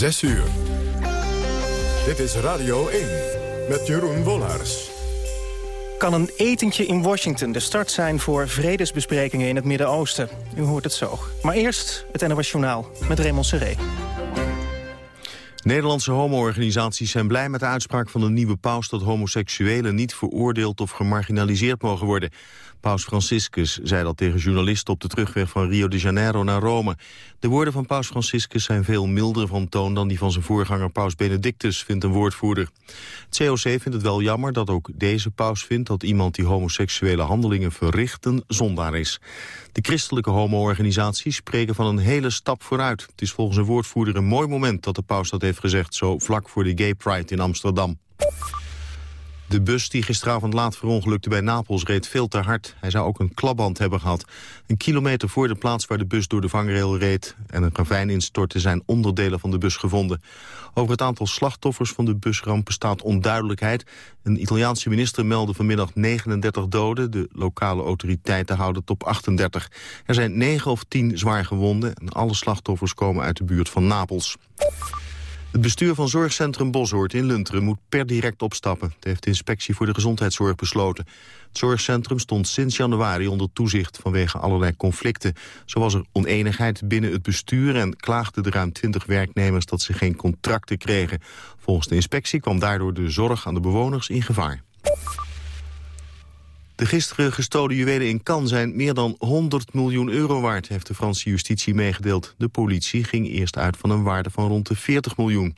6 uur. Dit is Radio 1 met Jeroen Wollars. Kan een etentje in Washington de start zijn voor vredesbesprekingen in het Midden-Oosten? U hoort het zo. Maar eerst het NOS Journaal met Raymond Seré. Nederlandse homo-organisaties zijn blij met de uitspraak van de nieuwe paus... dat homoseksuelen niet veroordeeld of gemarginaliseerd mogen worden. Paus Franciscus zei dat tegen journalisten op de terugweg van Rio de Janeiro naar Rome. De woorden van Paus Franciscus zijn veel milder van toon dan die van zijn voorganger Paus Benedictus, vindt een woordvoerder. Het COC vindt het wel jammer dat ook deze paus vindt dat iemand die homoseksuele handelingen verricht een zondaar is. De christelijke homo-organisaties spreken van een hele stap vooruit. Het is volgens een woordvoerder een mooi moment dat de paus dat heeft gezegd, zo vlak voor de Gay Pride in Amsterdam. De bus die gisteravond laat verongelukte bij Napels reed veel te hard. Hij zou ook een klapband hebben gehad. Een kilometer voor de plaats waar de bus door de vangrail reed... en een ravijn instortte zijn onderdelen van de bus gevonden. Over het aantal slachtoffers van de busramp bestaat onduidelijkheid. Een Italiaanse minister meldde vanmiddag 39 doden. De lokale autoriteiten houden het op 38. Er zijn 9 of 10 zwaar gewonden... en alle slachtoffers komen uit de buurt van Napels. Het bestuur van zorgcentrum Boshoort in Lunteren moet per direct opstappen. Het heeft de inspectie voor de gezondheidszorg besloten. Het zorgcentrum stond sinds januari onder toezicht vanwege allerlei conflicten. Zo was er oneenigheid binnen het bestuur en klaagden de ruim 20 werknemers dat ze geen contracten kregen. Volgens de inspectie kwam daardoor de zorg aan de bewoners in gevaar. De gisteren gestolen juwelen in Cannes zijn meer dan 100 miljoen euro waard, heeft de Franse justitie meegedeeld. De politie ging eerst uit van een waarde van rond de 40 miljoen.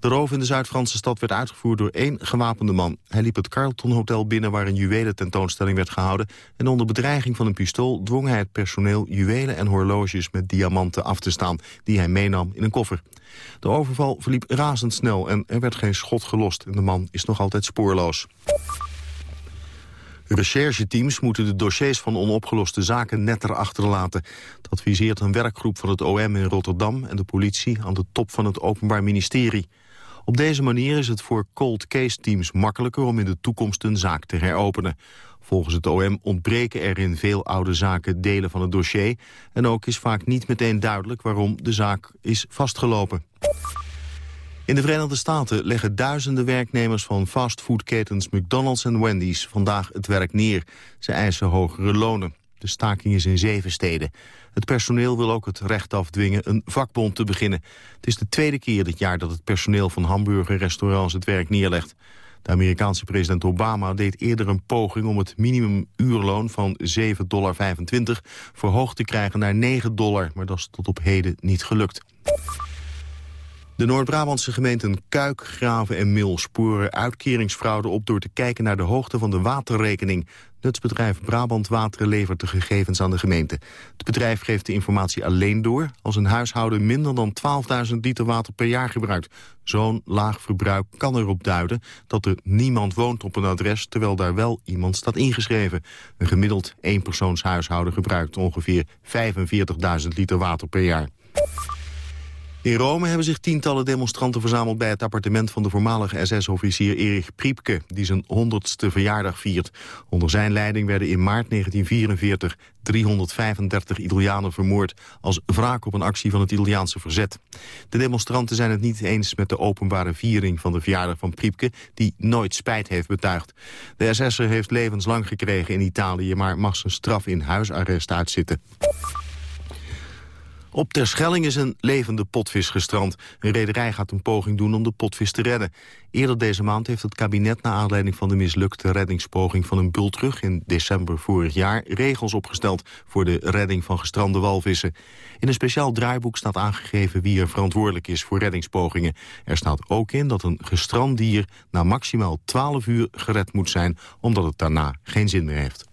De roof in de Zuid-Franse stad werd uitgevoerd door één gewapende man. Hij liep het Carlton Hotel binnen waar een juwelententoonstelling werd gehouden... en onder bedreiging van een pistool dwong hij het personeel juwelen en horloges met diamanten af te staan... die hij meenam in een koffer. De overval verliep razendsnel en er werd geen schot gelost... en de man is nog altijd spoorloos. Rechercheteams moeten de dossiers van onopgeloste zaken netter achterlaten. Dat adviseert een werkgroep van het OM in Rotterdam en de politie aan de top van het Openbaar Ministerie. Op deze manier is het voor cold case teams makkelijker om in de toekomst een zaak te heropenen. Volgens het OM ontbreken er in veel oude zaken delen van het dossier... en ook is vaak niet meteen duidelijk waarom de zaak is vastgelopen. In de Verenigde Staten leggen duizenden werknemers van fastfoodketens McDonald's en Wendy's vandaag het werk neer. Ze eisen hogere lonen. De staking is in zeven steden. Het personeel wil ook het recht afdwingen een vakbond te beginnen. Het is de tweede keer dit jaar dat het personeel van hamburgerrestaurants het werk neerlegt. De Amerikaanse president Obama deed eerder een poging om het minimumuurloon van 7,25 dollar verhoogd te krijgen naar 9 dollar, maar dat is tot op heden niet gelukt. De Noord-Brabantse gemeenten Kuik, Graven en Mil sporen uitkeringsfraude op door te kijken naar de hoogte van de waterrekening. Nutsbedrijf Brabant Wateren levert de gegevens aan de gemeente. Het bedrijf geeft de informatie alleen door als een huishouden minder dan 12.000 liter water per jaar gebruikt. Zo'n laag verbruik kan erop duiden dat er niemand woont op een adres, terwijl daar wel iemand staat ingeschreven. Een gemiddeld eenpersoonshuishouden gebruikt ongeveer 45.000 liter water per jaar. In Rome hebben zich tientallen demonstranten verzameld bij het appartement van de voormalige SS-officier Erich Priepke, die zijn honderdste verjaardag viert. Onder zijn leiding werden in maart 1944 335 Italianen vermoord als wraak op een actie van het Italiaanse verzet. De demonstranten zijn het niet eens met de openbare viering van de verjaardag van Priepke, die nooit spijt heeft betuigd. De SS'er heeft levenslang gekregen in Italië, maar mag zijn straf in huisarrest uitzitten. Op Terschelling is een levende potvis gestrand. Een rederij gaat een poging doen om de potvis te redden. Eerder deze maand heeft het kabinet naar aanleiding van de mislukte reddingspoging van een bultrug in december vorig jaar regels opgesteld voor de redding van gestrande walvissen. In een speciaal draaiboek staat aangegeven wie er verantwoordelijk is voor reddingspogingen. Er staat ook in dat een gestrand dier na maximaal 12 uur gered moet zijn omdat het daarna geen zin meer heeft.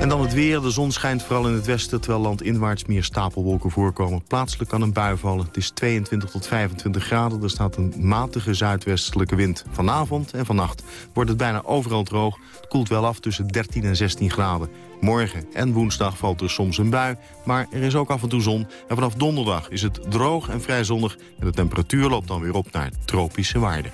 En dan het weer. De zon schijnt vooral in het westen... terwijl landinwaarts meer stapelwolken voorkomen. Plaatselijk kan een bui vallen. Het is 22 tot 25 graden. Er staat een matige zuidwestelijke wind. Vanavond en vannacht wordt het bijna overal droog. Het koelt wel af tussen 13 en 16 graden. Morgen en woensdag valt er soms een bui, maar er is ook af en toe zon. En vanaf donderdag is het droog en vrij zonnig... en de temperatuur loopt dan weer op naar tropische waarden.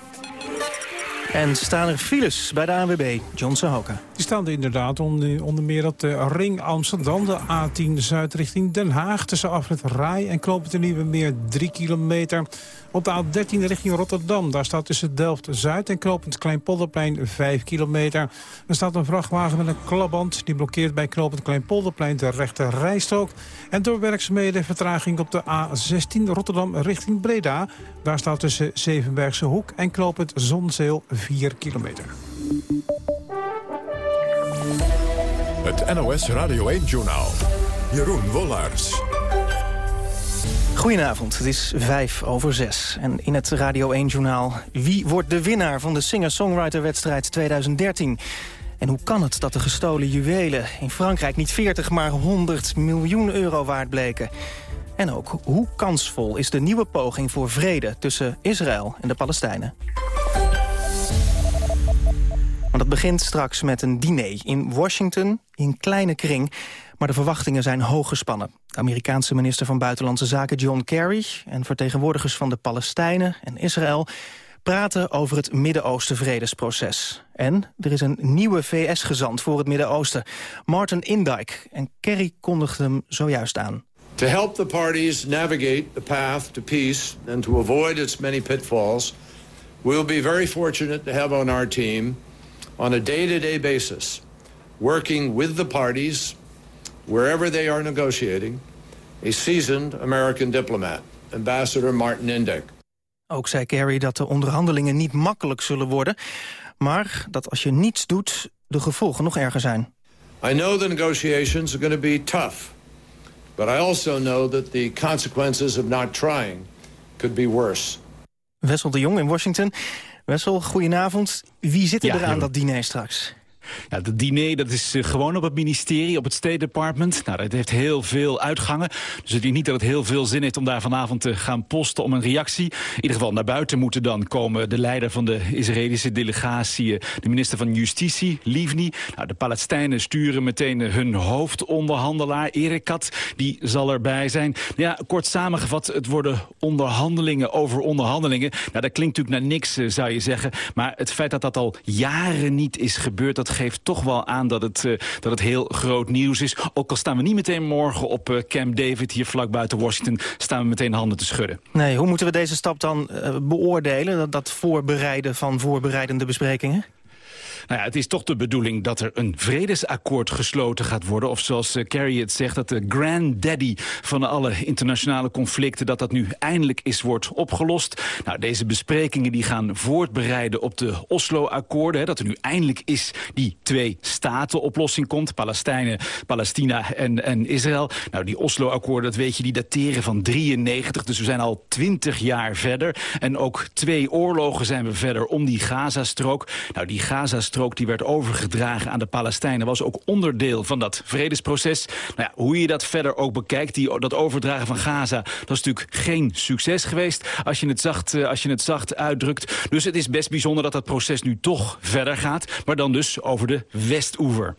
En staan er files bij de ANWB, John Sahoka. Die staan er inderdaad onder, onder meer op de Ring Amsterdam, de A10 Zuid richting Den Haag. Tussen afrit Rai en het Nieuwe Meer 3 kilometer. Op de A13 richting Rotterdam, daar staat tussen Delft-Zuid en Knopend Kleinpolderplein 5 kilometer. Er staat een vrachtwagen met een klapband, die blokkeert bij Knopend Kleinpolderplein de rechte rijstrook. En door werkzaamheden vertraging op de A16 Rotterdam richting Breda. Daar staat tussen Zevenbergse Hoek en Knopend Zonzeel 4 kilometer. Het NOS Radio 1-journaal. Jeroen Wollars. Goedenavond, het is vijf over zes. En in het Radio 1-journaal... wie wordt de winnaar van de singer-songwriter-wedstrijd 2013? En hoe kan het dat de gestolen juwelen in Frankrijk niet 40, maar 100 miljoen euro waard bleken? En ook, hoe kansvol is de nieuwe poging voor vrede tussen Israël en de Palestijnen? Want het begint straks met een diner in Washington, in kleine kring. Maar de verwachtingen zijn hoog gespannen. De Amerikaanse minister van Buitenlandse Zaken John Kerry... en vertegenwoordigers van de Palestijnen en Israël... praten over het Midden-Oosten vredesproces. En er is een nieuwe VS-gezant voor het Midden-Oosten, Martin Indijk. En Kerry kondigde hem zojuist aan. To help the parties navigate the path to peace and to avoid its many pitfalls, we'll be very fortunate to have on our team on a day-to-day -day basis, working with the parties wherever they are negotiating, a seasoned American diplomat, Ambassador Martin Indyk. Ook zei Kerry dat de onderhandelingen niet makkelijk zullen worden... maar dat als je niets doet, de gevolgen nog erger zijn. I know the negotiations are going to be tough. But I also know that the consequences of not trying could be worse. Wessel de Jong in Washington. Wessel, goedenavond. Wie zit er aan dat diner straks? Ja, het diner dat is eh, gewoon op het ministerie, op het State Department. Nou, dat heeft heel veel uitgangen. Dus ik denk niet dat het heel veel zin heeft om daar vanavond te gaan posten om een reactie. In ieder geval naar buiten moeten dan komen de leider van de Israëlische delegatie, eh, de minister van Justitie, Livni. Nou, de Palestijnen sturen meteen hun hoofdonderhandelaar, Erikat, die zal erbij zijn. Ja, kort samengevat, het worden onderhandelingen over onderhandelingen. Nou, dat klinkt natuurlijk naar niks, eh, zou je zeggen. Maar het feit dat dat al jaren niet is gebeurd, dat geeft toch wel aan dat het, uh, dat het heel groot nieuws is. Ook al staan we niet meteen morgen op uh, Camp David, hier vlak buiten Washington, staan we meteen handen te schudden. Nee, hoe moeten we deze stap dan uh, beoordelen, dat voorbereiden van voorbereidende besprekingen? Nou ja, het is toch de bedoeling dat er een vredesakkoord gesloten gaat worden. Of zoals uh, Kerry het zegt, dat de granddaddy van alle internationale conflicten... dat dat nu eindelijk is wordt opgelost. Nou, deze besprekingen die gaan voortbereiden op de Oslo-akkoorden. Dat er nu eindelijk is die twee-staten-oplossing komt. Palestijnen, Palestina en, en Israël. Nou, die Oslo-akkoorden, dat weet je, die dateren van 93. Dus we zijn al 20 jaar verder. En ook twee oorlogen zijn we verder om die Gazastrook. Nou, die Gazastrook die werd overgedragen aan de Palestijnen... was ook onderdeel van dat vredesproces. Nou ja, hoe je dat verder ook bekijkt, die, dat overdragen van Gaza... dat is natuurlijk geen succes geweest als je, het zacht, eh, als je het zacht uitdrukt. Dus het is best bijzonder dat dat proces nu toch verder gaat... maar dan dus over de Westoever.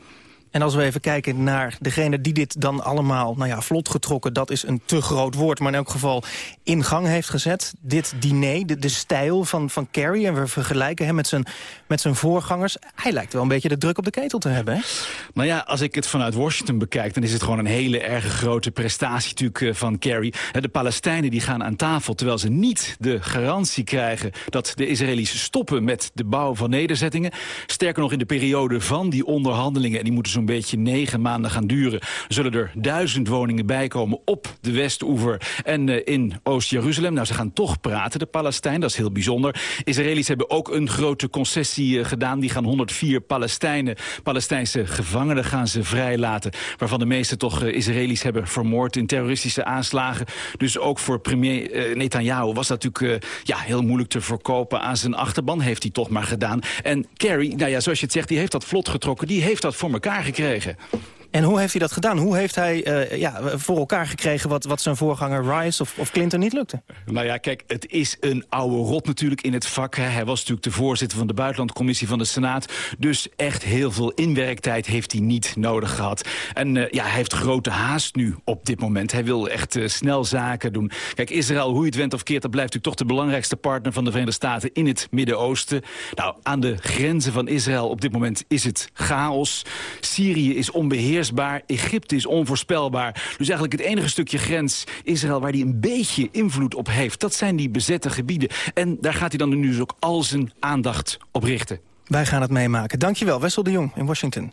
En als we even kijken naar degene die dit dan allemaal nou ja, vlot getrokken... dat is een te groot woord, maar in elk geval in gang heeft gezet. Dit diner, de, de stijl van, van Kerry, en we vergelijken hem met zijn, met zijn voorgangers. Hij lijkt wel een beetje de druk op de ketel te hebben, hè? Nou ja, als ik het vanuit Washington bekijk... dan is het gewoon een hele erg grote prestatie natuurlijk eh, van Kerry. De Palestijnen die gaan aan tafel terwijl ze niet de garantie krijgen... dat de Israëli's stoppen met de bouw van nederzettingen. Sterker nog, in de periode van die onderhandelingen... en die moeten zo'n beetje negen maanden gaan duren... zullen er duizend woningen bijkomen op de Westoever en uh, in Oost-Jeruzalem. Nou, ze gaan toch praten, de Palestijn, dat is heel bijzonder. Israëli's hebben ook een grote concessie uh, gedaan. Die gaan 104 Palestijnen, Palestijnse gevangenen gaan ze vrijlaten... waarvan de meeste toch uh, Israëli's hebben vermoord in terroristische aanslagen. Dus ook voor premier Netanyahu was dat natuurlijk ja, heel moeilijk te verkopen aan zijn achterban. Heeft hij toch maar gedaan. En Kerry, nou ja, zoals je het zegt, die heeft dat vlot getrokken. Die heeft dat voor elkaar gekregen. En hoe heeft hij dat gedaan? Hoe heeft hij uh, ja, voor elkaar gekregen wat, wat zijn voorganger Rice of, of Clinton niet lukte? Nou ja, kijk, het is een oude rot natuurlijk in het vak. Hè. Hij was natuurlijk de voorzitter van de buitenlandcommissie van de Senaat. Dus echt heel veel inwerktijd heeft hij niet nodig gehad. En uh, ja, hij heeft grote haast nu op dit moment. Hij wil echt uh, snel zaken doen. Kijk, Israël, hoe je het went of keert... dat blijft natuurlijk toch de belangrijkste partner van de Verenigde Staten... in het Midden-Oosten. Nou, aan de grenzen van Israël op dit moment is het chaos. Syrië is onbeheersbaar. Egypte is onvoorspelbaar. Dus eigenlijk het enige stukje grens Israël... waar hij een beetje invloed op heeft, dat zijn die bezette gebieden. En daar gaat hij dan nu dus ook al zijn aandacht op richten. Wij gaan het meemaken. Dankjewel, Wessel de Jong in Washington.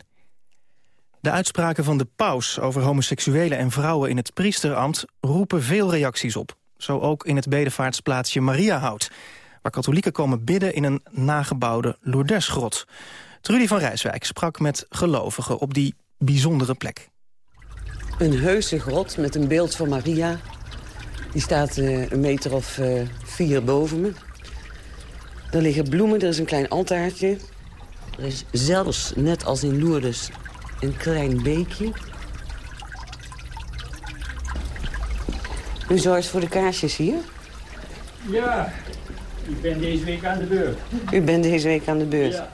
De uitspraken van de paus over homoseksuelen en vrouwen in het priesterambt roepen veel reacties op. Zo ook in het bedevaartsplaatsje Mariahout, waar katholieken komen bidden in een nagebouwde Lourdesgrot. Trudy van Rijswijk sprak met gelovigen op die bijzondere plek. Een heuse grot met een beeld van Maria. Die staat uh, een meter of uh, vier boven me. Er liggen bloemen, er is een klein altaartje. Er is zelfs, net als in Lourdes, een klein beekje. U zorgt voor de kaarsjes hier? Ja, ik ben deze week aan de beurt. U bent deze week aan de beurt? Ja.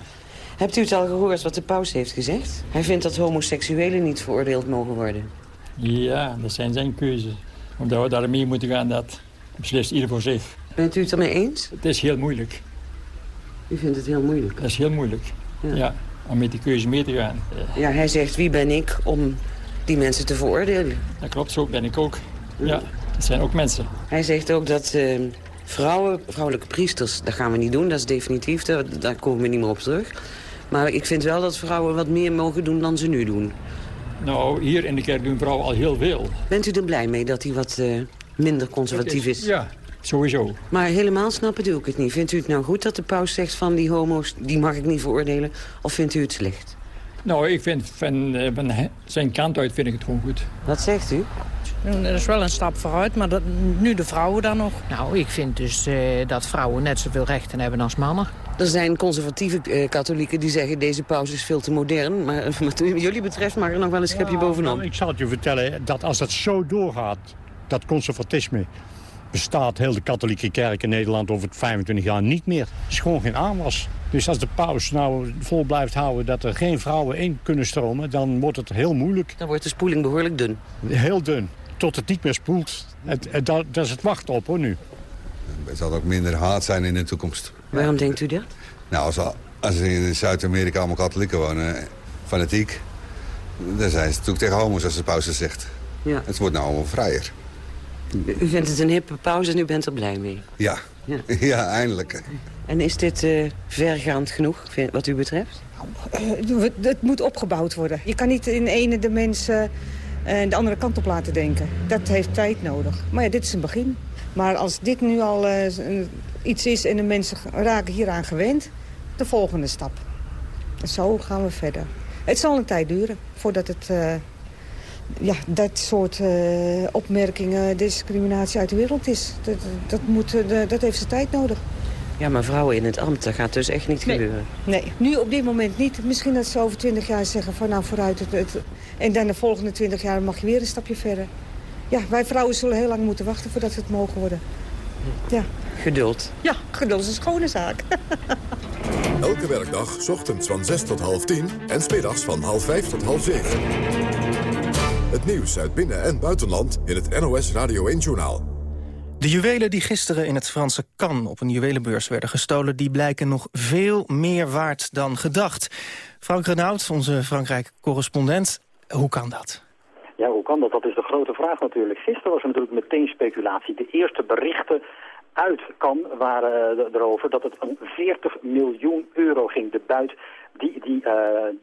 Hebt u het al gehoord wat de paus heeft gezegd? Hij vindt dat homoseksuelen niet veroordeeld mogen worden. Ja, dat zijn zijn keuzes. Omdat we daarmee moeten gaan, dat beslist ieder voor zich. Bent u het ermee eens? Het is heel moeilijk. U vindt het heel moeilijk? Dat is heel moeilijk, ja. ja om met die keuze mee te gaan. Ja, hij zegt, wie ben ik om die mensen te veroordelen? Dat klopt, zo ben ik ook. Ja, dat zijn ook mensen. Hij zegt ook dat uh, vrouwen, vrouwelijke priesters, dat gaan we niet doen. Dat is definitief, daar, daar komen we niet meer op terug. Maar ik vind wel dat vrouwen wat meer mogen doen dan ze nu doen. Nou, hier in de kerk doen vrouwen al heel veel. Bent u er blij mee dat hij wat uh, minder conservatief is, is? Ja, sowieso. Maar helemaal snappen doe ik het niet. Vindt u het nou goed dat de paus zegt van die homo's... die mag ik niet veroordelen? Of vindt u het slecht? Nou, ik vind van, uh, van zijn kant uit vind ik het gewoon goed. Wat zegt u? Dat is wel een stap vooruit, maar dat, nu de vrouwen dan nog. Nou, ik vind dus uh, dat vrouwen net zoveel rechten hebben als mannen. Er zijn conservatieve uh, katholieken die zeggen deze pauze is veel te modern. Maar wat jullie betreft mag er nog wel een schepje ja, bovenop. Nou, ik zal het je vertellen dat als dat zo doorgaat, dat conservatisme bestaat heel de katholieke kerk in Nederland over het 25 jaar niet meer. Het is gewoon geen aanwas. Dus als de paus nou vol blijft houden dat er geen vrouwen in kunnen stromen... dan wordt het heel moeilijk. Dan wordt de spoeling behoorlijk dun. Heel dun. Tot het niet meer spoelt. Het, het, dat, dat is het wachten op hoor nu. Er zal ook minder haat zijn in de toekomst. Waarom denkt u dat? Nou, als, als er in Zuid-Amerika allemaal katholieken wonen, fanatiek... dan zijn ze natuurlijk tegen homo's als de paus zegt. Ja. Het wordt nou allemaal vrijer. U vindt het een hippe pauze en u bent er blij mee? Ja, ja, ja eindelijk. En is dit uh, vergaand genoeg, wat u betreft? Uh, het moet opgebouwd worden. Je kan niet in ene de mensen uh, de andere kant op laten denken. Dat heeft tijd nodig. Maar ja, dit is een begin. Maar als dit nu al iets is en de mensen raken hieraan gewend... de volgende stap. Zo gaan we verder. Het zal een tijd duren voordat het ja, dat soort uh, opmerkingen, discriminatie uit de wereld is. Dat, dat, moet, uh, dat heeft zijn tijd nodig. Ja, maar vrouwen in het ambt, dat gaat dus echt niet nee. gebeuren. Nee, nu op dit moment niet. Misschien dat ze over twintig jaar zeggen van nou vooruit. Het, het, en dan de volgende twintig jaar mag je weer een stapje verder. Ja, wij vrouwen zullen heel lang moeten wachten voordat we het mogen worden. Ja. Geduld. Ja, geduld is een schone zaak. Elke werkdag, ochtends van 6 tot half 10 en smiddags van half 5 tot half 7. Het nieuws uit binnen- en buitenland in het NOS Radio 1-journaal. De juwelen die gisteren in het Franse Cannes op een juwelenbeurs werden gestolen... die blijken nog veel meer waard dan gedacht. Frank Renaud, onze Frankrijk-correspondent, hoe kan dat? Ja, hoe kan dat? Dat is de grote vraag natuurlijk. Gisteren was er natuurlijk meteen speculatie. De eerste berichten uit Cannes waren uh, erover dat het om 40 miljoen euro ging. De buit die, die uh,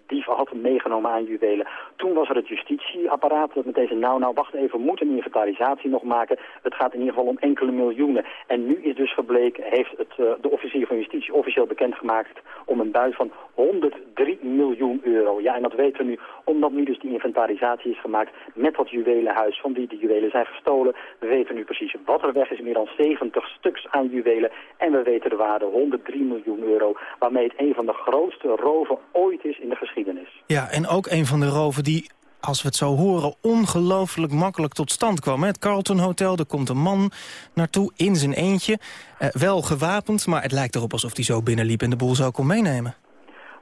dief had meegenomen aan juwelen. Toen was er het justitieapparaat met deze nou, nou, wacht even, we moeten een inventarisatie nog maken. Het gaat in ieder geval om enkele miljoenen. En nu is dus gebleken, heeft het, uh, de officier van justitie officieel bekendgemaakt om een buit van 103 miljoen euro. Ja, en dat weten we nu, omdat nu dus die inventarisatie is gemaakt met dat juwelenhuis van wie de juwelen zijn gestolen. We weten nu precies wat er weg is, meer dan 70 stuks aan juwelen. En we weten de waarde 103 miljoen euro, waarmee het een van de grootste roven ooit is in de geschiedenis. Ja, en ook een van de roven die als we het zo horen, ongelooflijk makkelijk tot stand kwam. Het Carlton Hotel, er komt een man naartoe in zijn eentje. Uh, wel gewapend, maar het lijkt erop alsof hij zo binnenliep en de boel zou kon meenemen.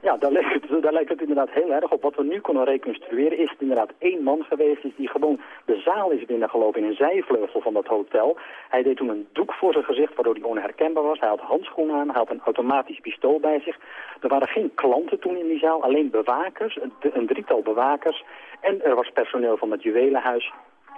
Ja, daar lijkt, het, daar lijkt het inderdaad heel erg op. Wat we nu kunnen reconstrueren is het inderdaad één man geweest is die gewoon de zaal is binnengelopen in een zijvleugel van dat hotel. Hij deed toen een doek voor zijn gezicht waardoor hij onherkenbaar was. Hij had handschoenen aan, hij had een automatisch pistool bij zich. Er waren geen klanten toen in die zaal, alleen bewakers, een, drietal bewakers. En er was personeel van het juwelenhuis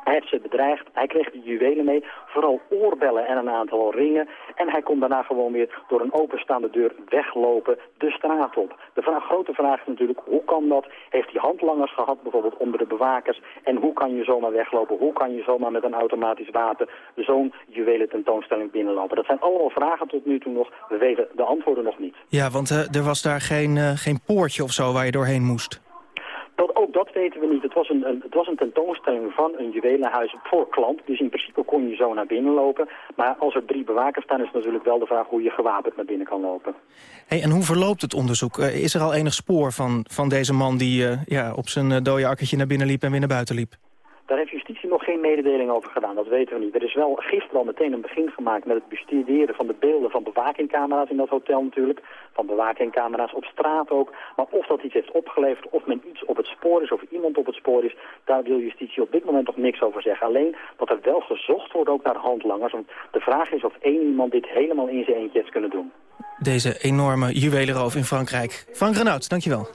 hij heeft ze bedreigd, hij kreeg de juwelen mee, vooral oorbellen en een aantal ringen. En hij kon daarna gewoon weer door een openstaande deur weglopen de straat op. De vraag, grote vraag is natuurlijk, hoe kan dat? Heeft hij handlangers gehad, bijvoorbeeld onder de bewakers? En hoe kan je zomaar weglopen? Hoe kan je zomaar met een automatisch wapen zo'n juwelen tentoonstelling binnenlopen? Dat zijn allemaal vragen tot nu toe nog. We weten de antwoorden nog niet. Ja, want uh, er was daar geen, uh, geen poortje of zo waar je doorheen moest. Dat, ook dat weten we niet. Het was, een, het was een tentoonstelling van een juwelenhuis voor klant. Dus in principe kon je zo naar binnen lopen. Maar als er drie bewakers staan is natuurlijk wel de vraag hoe je gewapend naar binnen kan lopen. Hey, en hoe verloopt het onderzoek? Uh, is er al enig spoor van, van deze man die uh, ja, op zijn uh, dode akkertje naar binnen liep en weer naar buiten liep? Daar heeft justitie nog geen mededeling over gedaan, dat weten we niet. Er is wel gisteren al meteen een begin gemaakt met het bestuderen van de beelden van bewakingcamera's in dat hotel natuurlijk. Van bewakingcamera's op straat ook. Maar of dat iets heeft opgeleverd, of men iets op het spoor is, of iemand op het spoor is, daar wil justitie op dit moment nog niks over zeggen. Alleen dat er wel gezocht wordt ook naar handlangers. Want de vraag is of één iemand dit helemaal in zijn eentje heeft kunnen doen. Deze enorme juwelenroof in Frankrijk. Frank Renaud, dankjewel.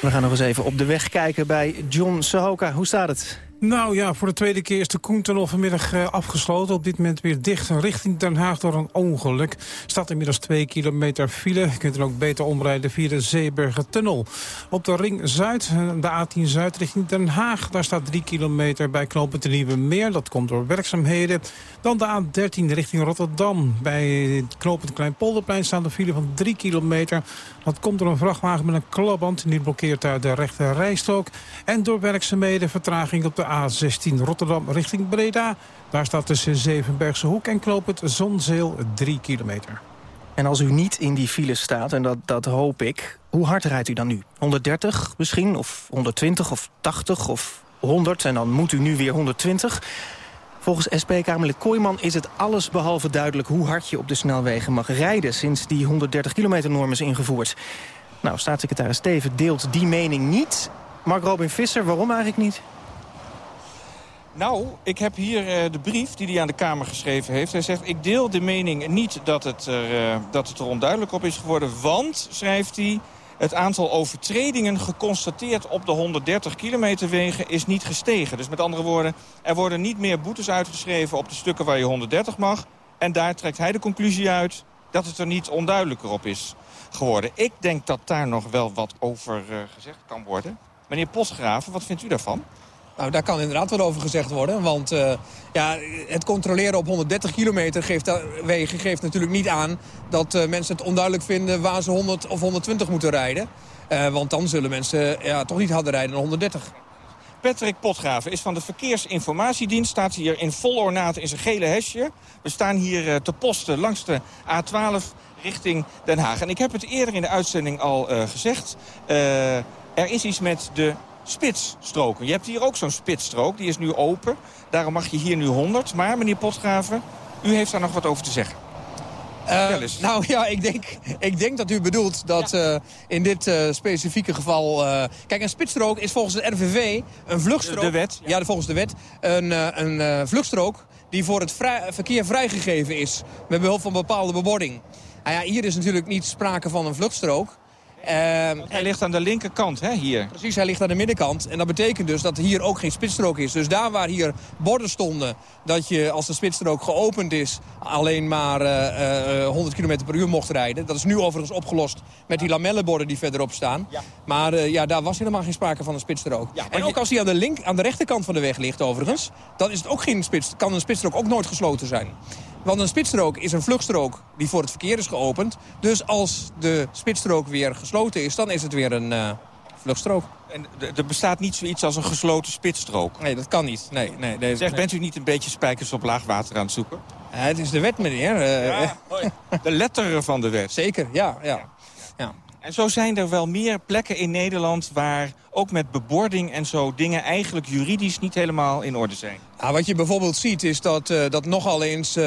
We gaan nog eens even op de weg kijken bij John Sahoka. Hoe staat het? Nou ja, voor de tweede keer is de Koentunnel vanmiddag uh, afgesloten. Op dit moment weer dicht richting Den Haag door een ongeluk. staat inmiddels 2 kilometer file. Je kunt er ook beter omrijden via de Zeeburgertunnel. Op de Ring Zuid, de A10 Zuid richting Den Haag. Daar staat 3 kilometer bij knooppunt de Nieuwe Meer. Dat komt door werkzaamheden. Dan de A13 richting Rotterdam. Bij knooppunt Kleinpolderplein staat een file van 3 kilometer. Dat komt door een vrachtwagen met een klapband. Die blokkeert uit de rechte rijstrook. En door werkzaamheden vertraging op de A16 Rotterdam richting Breda. Daar staat tussen Zevenbergse Hoek en Knoop het Zonzeel 3 kilometer. En als u niet in die file staat, en dat, dat hoop ik... hoe hard rijdt u dan nu? 130 misschien, of 120, of 80, of 100... en dan moet u nu weer 120... Volgens SP-Kamerlid Kooijman is het alles behalve duidelijk... hoe hard je op de snelwegen mag rijden... sinds die 130 kilometer norm is ingevoerd. Nou, staatssecretaris Steven deelt die mening niet. Mark Robin Visser, waarom eigenlijk niet? Nou, ik heb hier uh, de brief die hij aan de Kamer geschreven heeft. Hij zegt, ik deel de mening niet dat het, er, uh, dat het er onduidelijk op is geworden... want, schrijft hij, het aantal overtredingen geconstateerd op de 130 kilometer wegen is niet gestegen. Dus met andere woorden, er worden niet meer boetes uitgeschreven op de stukken waar je 130 mag. En daar trekt hij de conclusie uit dat het er niet onduidelijker op is geworden. Ik denk dat daar nog wel wat over uh, gezegd kan worden. Meneer Postgraven, wat vindt u daarvan? Nou, daar kan inderdaad wat over gezegd worden. Want uh, ja, het controleren op 130 kilometer geeft, geeft natuurlijk niet aan... dat uh, mensen het onduidelijk vinden waar ze 100 of 120 moeten rijden. Uh, want dan zullen mensen ja, toch niet harder rijden dan 130. Patrick Potgraven is van de Verkeersinformatiedienst. Staat hier in vol ornaat in zijn gele hesje. We staan hier te posten langs de A12 richting Den Haag. En ik heb het eerder in de uitzending al gezegd. er is iets met de spitsstroken. Je hebt hier ook zo'n spitsstrook, die is nu open. Daarom mag je hier nu 100. Maar, meneer Potgraven, u heeft daar nog wat over te zeggen. Uh, nou ja, ik denk, ik denk dat u bedoelt dat ja. uh, in dit uh, specifieke geval... kijk, een spitsstrook is volgens het RVV een vluchtstrook... De, wet? Ja, volgens de wet. Een, een vluchtstrook die voor het vrij, verkeer vrijgegeven is... met behulp van bepaalde bebording. Nou ja, hier is natuurlijk niet sprake van een vluchtstrook... Uh, hij ligt aan de linkerkant, hè, hier? Precies, hij ligt aan de middenkant. En dat betekent dus dat hier ook geen spitsstrook is. Dus daar waar hier borden stonden dat je als de spitsstrook geopend is... alleen maar uh, uh, 100 km per uur mocht rijden. Dat is nu overigens opgelost met die lamellenborden die verderop staan. Ja. Maar uh, ja, daar was helemaal geen sprake van een spitsstrook. Ja, en ook je... als hij aan de, link, aan de rechterkant van de weg ligt overigens... dan is het ook geen spits, kan een spitsstrook ook nooit gesloten zijn. Want een spitsstrook is een vluchtstrook die voor het verkeer is geopend. Dus als de spitsstrook weer gesloten is, dan is het weer een uh, vluchtstrook. En er bestaat niet zoiets als een gesloten spitsstrook? Nee, dat kan niet. Nee, nee, nee, zeg, nee. bent u niet een beetje spijkers op laag water aan het zoeken? Het is de wet, meneer. Uh, ja, de letteren van de wet. Zeker, ja. ja. ja. En zo zijn er wel meer plekken in Nederland waar ook met bebording en zo dingen eigenlijk juridisch niet helemaal in orde zijn. Ja, wat je bijvoorbeeld ziet is dat, uh, dat nogal eens uh,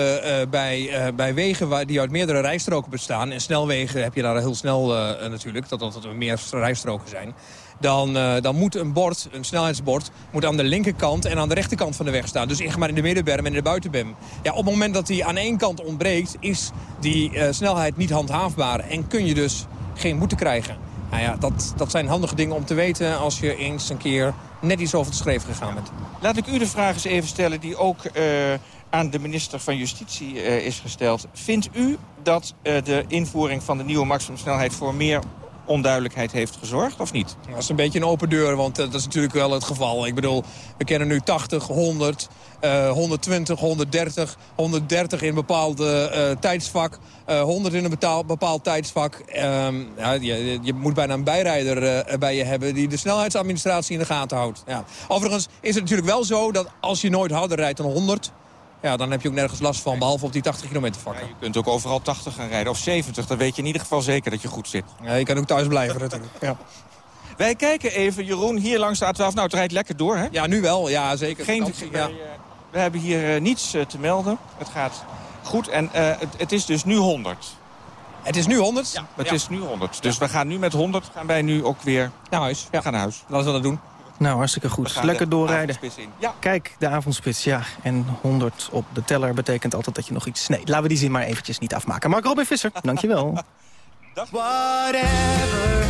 bij, uh, bij wegen waar, die uit meerdere rijstroken bestaan... en snelwegen heb je daar heel snel natuurlijk, dat, dat er meer rijstroken zijn... Dan, dan moet een bord, een snelheidsbord, moet aan de linkerkant en aan de rechterkant van de weg staan. Dus echt maar in de middenberm en in de buitenberm. Ja, op het moment dat die aan één kant ontbreekt, is die snelheid niet handhaafbaar. En kun je dus geen boete krijgen. Nou ja, dat, dat zijn handige dingen om te weten als je eens een keer net iets over het schreef gegaan bent. Laat ik u de vraag eens even stellen die ook uh, aan de minister van Justitie uh, is gesteld. Vindt u dat uh, de invoering van de nieuwe maximumsnelheid voor meer onduidelijkheid heeft gezorgd, of niet? Dat is een beetje een open deur, want dat is natuurlijk wel het geval. Ik bedoel, we kennen nu 80, 100, uh, 120, 130, 130 in een bepaald uh, tijdsvak, uh, 100 in een bepaald tijdsvak. Um, ja, je, je, moet bijna een bijrijder bij je hebben die de snelheidsadministratie in de gaten houdt. Ja. Overigens is het natuurlijk wel zo dat als je nooit harder rijdt dan 100... Ja, dan heb je ook nergens last van, behalve op die 80 kilometer vakken. Ja, je kunt ook overal 80 gaan rijden, of 70. Dan weet je in ieder geval zeker dat je goed zit. Ja, je kan ook thuis blijven natuurlijk. Ja. Wij kijken even, Jeroen, hier langs de A12. Nou, het rijdt lekker door, hè? Ja, nu wel. Ja, zeker. Geen, ja. We hebben hier uh, niets uh, te melden. Het gaat goed en uh, het, het, is dus nu 100. Het is nu 100? Ja, het ja. is nu 100. Dus we gaan nu met 100 gaan wij nu ook weer naar huis. Ja. gaan naar huis. Laten we dat doen. Nou, hartstikke goed. Lekker doorrijden. Ja. Kijk, de avondspits, ja. En 100 op de teller betekent altijd dat je nog iets... Nee, laten we die zin maar eventjes niet afmaken. Mark Robin Visser, dankjewel. Whatever,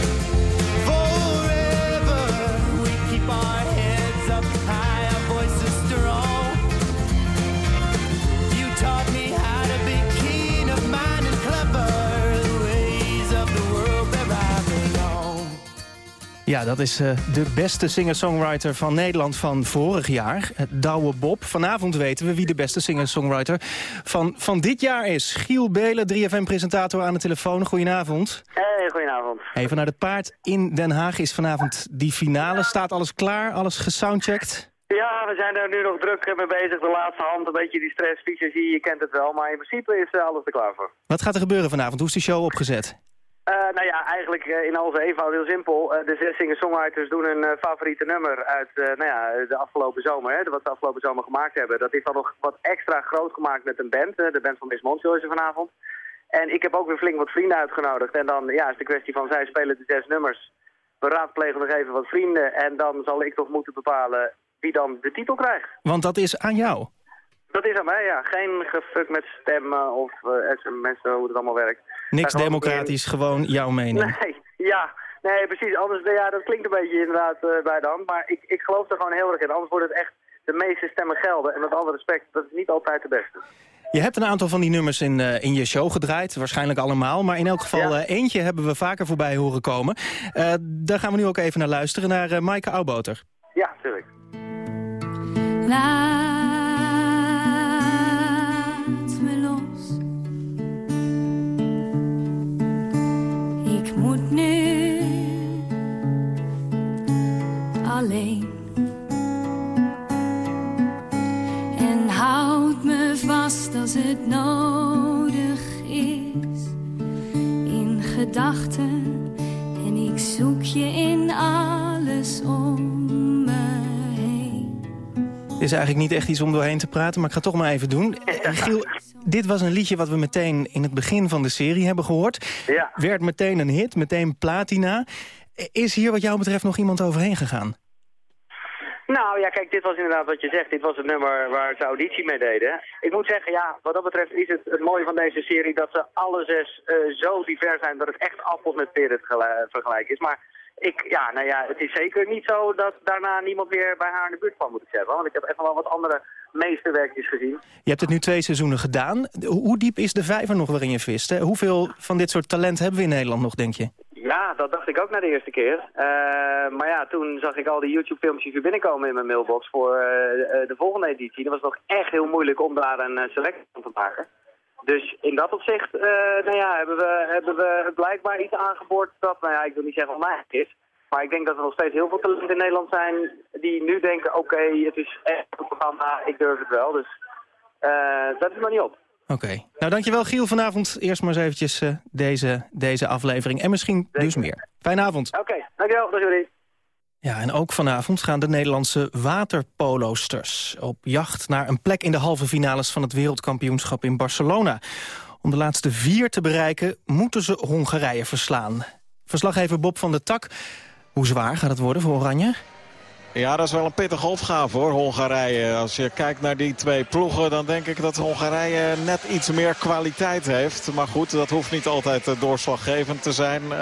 Ja, dat is uh, de beste singer-songwriter van Nederland van vorig jaar. Douwe Bob. Vanavond weten we wie de beste singer-songwriter van, van dit jaar is. Giel Belen, 3FM-presentator aan de telefoon. Goedenavond. Hey, goedenavond. Hey, vanuit het paard in Den Haag is vanavond die finale. Staat alles klaar? Alles gesoundcheckt? Ja, we zijn er nu nog druk mee bezig. De laatste hand, een beetje die stress, zie je kent het wel. Maar in principe is alles er klaar voor. Wat gaat er gebeuren vanavond? Hoe is de show opgezet? Uh, nou ja, eigenlijk uh, in al zijn eenvoud heel simpel. Uh, de zes singer-songwriters doen een favoriete nummer uit nou ja, de afgelopen zomer. Hè, wat ze afgelopen zomer gemaakt hebben. Dat is dan nog wat extra groot gemaakt met een band. de band van Miss Montreal is er vanavond. En ik heb ook weer flink wat vrienden uitgenodigd. En dan ja, is de kwestie van zij spelen de zes nummers. We raadplegen nog even wat vrienden. En dan zal ik toch moeten bepalen wie dan de titel krijgt. Want dat is aan jou? Dat is aan mij, ja. Geen gefuk met stemmen of mensen, hoe het allemaal werkt. Niks democratisch, gewoon jouw mening. Nee, ja. Nee, precies. Anders, ja, dat klinkt een beetje inderdaad uh, bij dan. Maar ik, ik geloof er gewoon heel erg in. Anders wordt het echt de meeste stemmen gelden. En met alle respect, dat is niet altijd de beste. Je hebt een aantal van die nummers in, uh, in je show gedraaid. Waarschijnlijk allemaal. Maar in elk geval ja. uh, eentje hebben we vaker voorbij horen komen. Uh, daar gaan we nu ook even naar luisteren. Naar uh, Maaike Auwboter. Ja, natuurlijk. Laat als het nodig is. In gedachten. En ik zoek je in alles om me heen. Het is eigenlijk niet echt iets om doorheen te praten, maar ik ga het toch maar even doen. Giel, dit was een liedje wat we meteen in het begin van de serie hebben gehoord. Ja. Werd meteen een hit, meteen platina. Is hier wat jou betreft nog iemand overheen gegaan? Nou ja, kijk, dit was inderdaad wat je zegt. Dit was het nummer waar ze auditie mee deden. Ik moet zeggen, ja, wat dat betreft is het het mooie van deze serie... dat ze alle zes uh, zo divers zijn dat het echt appels met peren te vergelijken is. Maar ik, ja, nou ja, het is zeker niet zo dat daarna niemand meer bij haar in de buurt van moet zeggen. Want ik heb echt wel wat andere meesterwerkjes gezien. Je hebt het nu twee seizoenen gedaan. Hoe diep is de vijver nog waarin je vist? Hoeveel van dit soort talent hebben we in Nederland nog, denk je? Ja, dat dacht ik ook na de eerste keer. Uh, maar ja, toen zag ik al die YouTube-filmpjes weer binnenkomen in mijn mailbox voor uh, de volgende editie. Dat was nog echt heel moeilijk om daar een selectie van te maken. Dus in dat opzicht nou ja, hebben, we, hebben we blijkbaar iets aangeboord dat, nou ja, ik wil niet zeggen oneindig is. Maar ik denk dat er nog steeds heel veel talenten in Nederland zijn die nu denken, oké, het is echt een programma, ik durf het wel. Dus dat is nog niet op. Oké. Nou, dankjewel Giel vanavond. Eerst maar eens eventjes eh, deze, deze aflevering. En misschien dus meer. Fijne avond. Oké, dankjewel. Dag jullie. Ja, en ook vanavond gaan de Nederlandse waterpolosters op jacht naar een plek in de halve finales van het wereldkampioenschap in Barcelona. Om de laatste vier te bereiken moeten ze Hongarije verslaan. Verslaggever Bob van der Tak, hoe zwaar gaat het worden voor Oranje? Ja, dat is wel een pittige opgave hoor, Hongarije. Als je kijkt naar die twee ploegen, dan denk ik dat Hongarije net iets meer kwaliteit heeft. Maar goed, dat hoeft niet altijd eh, doorslaggevend te zijn. Uh,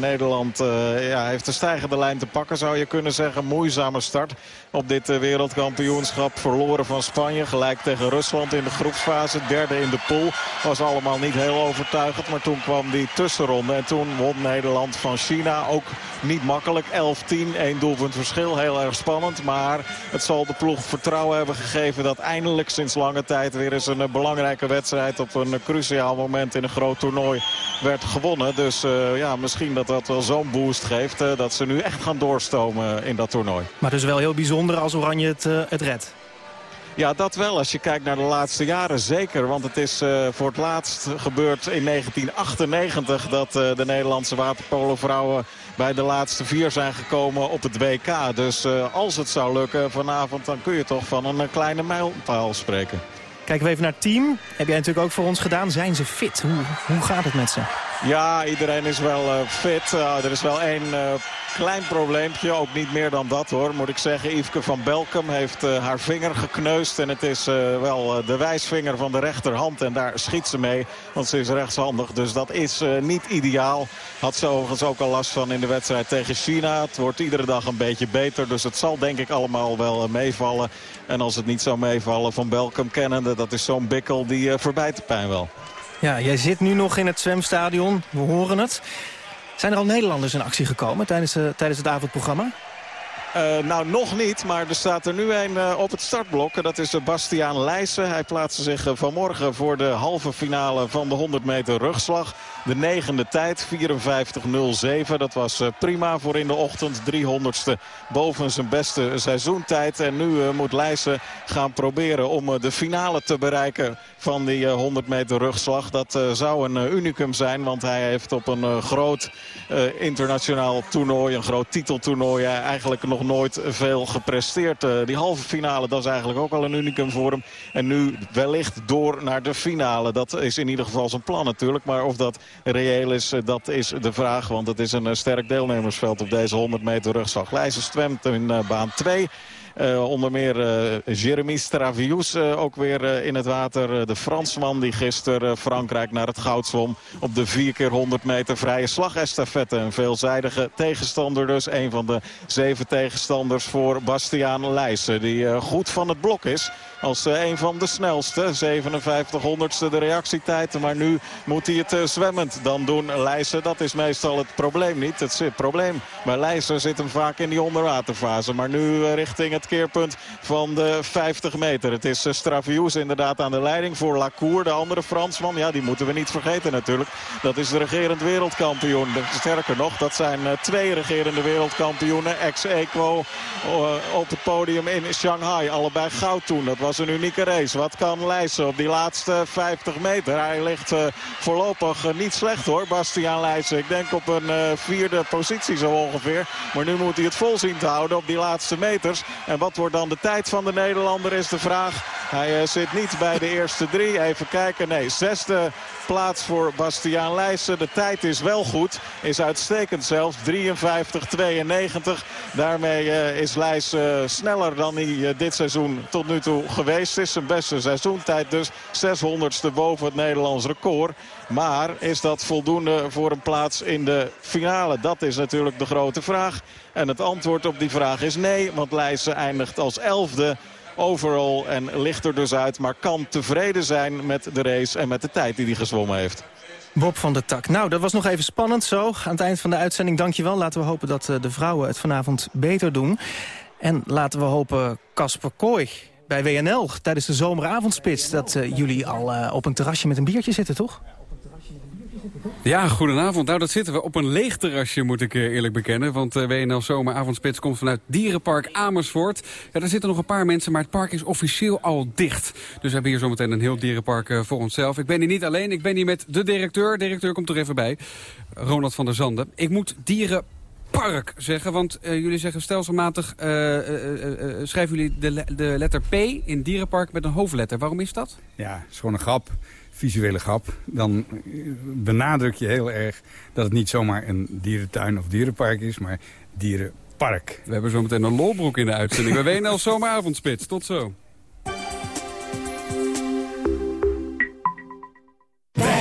Nederland uh, ja, heeft de stijgende lijn te pakken, zou je kunnen zeggen. Moeizame start op dit wereldkampioenschap. Verloren van Spanje, gelijk tegen Rusland in de groepsfase. Derde in de pool. Was allemaal niet heel overtuigend, maar toen kwam die tussenronde. En toen won Nederland van China. Ook niet makkelijk, 11-10, één doelpunt verschil. Heel erg spannend. Maar het zal de ploeg vertrouwen hebben gegeven dat eindelijk sinds lange tijd weer eens een uh, belangrijke wedstrijd op een uh, cruciaal moment in een groot toernooi werd gewonnen. Dus uh, ja, misschien dat dat wel zo'n boost geeft dat ze nu echt gaan doorstomen in dat toernooi. Maar het is wel heel bijzonder als Oranje het, het redt. Ja, dat wel. Als je kijkt naar de laatste jaren zeker. Want het is uh, voor het laatst gebeurd in 1998... dat uh, de Nederlandse waterpolovrouwen bij de laatste vier zijn gekomen op het WK. Dus uh, als het zou lukken vanavond... dan kun je toch van een kleine mijlpaal spreken. Kijken we even naar het team. Heb jij natuurlijk ook voor ons gedaan. Zijn ze fit? Hoe, hoe gaat het met ze? Ja, iedereen is wel fit. er is wel één Klein probleempje, ook niet meer dan dat hoor, moet ik zeggen. Yveske van Belkem heeft haar vinger gekneusd. En het is wel de wijsvinger van de rechterhand. En daar schiet ze mee, want ze is rechtshandig. Dus dat is niet ideaal. Had ze overigens ook al last van in de wedstrijd tegen China. Het wordt iedere dag een beetje beter. Dus het zal denk ik allemaal wel meevallen. En als het niet zou meevallen van Belkem kennende... dat is zo'n bikkel die verbijt de pijn wel. Ja, jij zit nu nog in het zwemstadion. We horen het. Zijn er al Nederlanders in actie gekomen tijdens, uh, tijdens het avondprogramma? Uh, nou, nog niet, maar er staat er nu een uh, op het startblok. Dat is uh, Bastiaan Leijsen. Hij plaatste zich vanmorgen voor de halve finale van de 100 meter rugslag. De negende tijd, 54.07. Dat was prima voor in de ochtend. 300ste boven zijn beste seizoentijd. En nu moet Leijsen gaan proberen om de finale te bereiken van die 100 meter rugslag. Dat zou een unicum zijn, want hij heeft op een groot internationaal toernooi, een groot titeltoernooi, eigenlijk nog nooit veel gepresteerd. Uh, die halve finale, dat is eigenlijk ook al een unicum voor hem. En nu wellicht door naar de finale. Dat is in ieder geval zijn plan natuurlijk. Maar of dat reëel is, uh, dat is de vraag. Want het is een uh, sterk deelnemersveld op deze 100 meter rugslag. Leijzen zwemt in baan 2. Uh, onder meer uh, Jeremy Stravius uh, ook weer in het water. de Fransman die gisteren Frankrijk naar het goud zwom. Op de 4 keer 100 meter vrije slagestafette. Een veelzijdige tegenstander dus. Een van de zeven tegenstanders voor Bastiaan Leijsen. Die goed van het blok is als uh, een van de snelste. 57 honderdste de reactietijd. Maar nu moet hij het uh, zwemmend dan doen. Leijsen, dat is meestal het probleem niet. Het, probleem bij Leijsen zit hem vaak in die onderwaterfase. Maar nu uh, richting het keerpunt van de 50 meter. Het is Stravius inderdaad aan de leiding voor Lacour. De andere Fransman, ja die moeten we niet vergeten natuurlijk. Dat is de regerend wereldkampioen. Sterker nog, dat zijn twee regerende wereldkampioenen. Ex-equo op het podium in Shanghai. Allebei goud toen. Dat was was een unieke race. Wat kan Leijsen op die laatste 50 meter? Hij ligt uh, voorlopig uh, niet slecht hoor, Bastiaan Leijsen. Ik denk op een uh, vierde positie zo ongeveer. Maar nu moet hij het vol zien te houden op die laatste meters. En wat wordt dan de tijd van de Nederlander is de vraag. Hij zit niet bij de eerste drie. Even kijken. Nee, zesde plaats voor Bastiaan Leijsen. De tijd is wel goed. Is uitstekend zelfs. 53-92. Daarmee is Leijsen sneller dan hij dit seizoen tot nu toe geweest is. Zijn beste seizoentijd dus. 600ste boven het Nederlands record. Maar is dat voldoende voor een plaats in de finale? Dat is natuurlijk de grote vraag. En het antwoord op die vraag is nee. Want Leijsen eindigt als elfde overall en ligt er dus uit. Maar kan tevreden zijn met de race en met de tijd die hij gezwommen heeft. Bob van der Tak. Nou, dat was nog even spannend zo. Aan het eind van de uitzending, dankjewel. Laten we hopen dat de vrouwen het vanavond beter doen. En laten we hopen Casper Kooi bij WNL tijdens de zomeravondspits... dat uh, jullie al uh, op een terrasje met een biertje zitten, toch? Ja, goedenavond. Nou, dat zitten we op een leeg terrasje, moet ik eh, eerlijk bekennen. Want WNL Zomeravondspits komt vanuit Dierenpark Amersfoort. Ja, daar zitten nog een paar mensen, maar het park is officieel al dicht. Dus we hebben hier zometeen een heel dierenpark voor onszelf. Ik ben hier niet alleen, ik ben hier met de directeur. Directeur komt er even bij, Ronald van der Zanden. Ik moet dierenpark zeggen, want uh, jullie zeggen stelselmatig... Uh, uh, schrijven jullie de, de letter P in dierenpark met een hoofdletter. Waarom is dat? Ja, is gewoon een grap visuele grap, dan benadruk je heel erg dat het niet zomaar een dierentuin of dierenpark is, maar dierenpark. We hebben zo meteen een lolbroek in de uitzending. We WNL Zomeravondspits. Tot zo.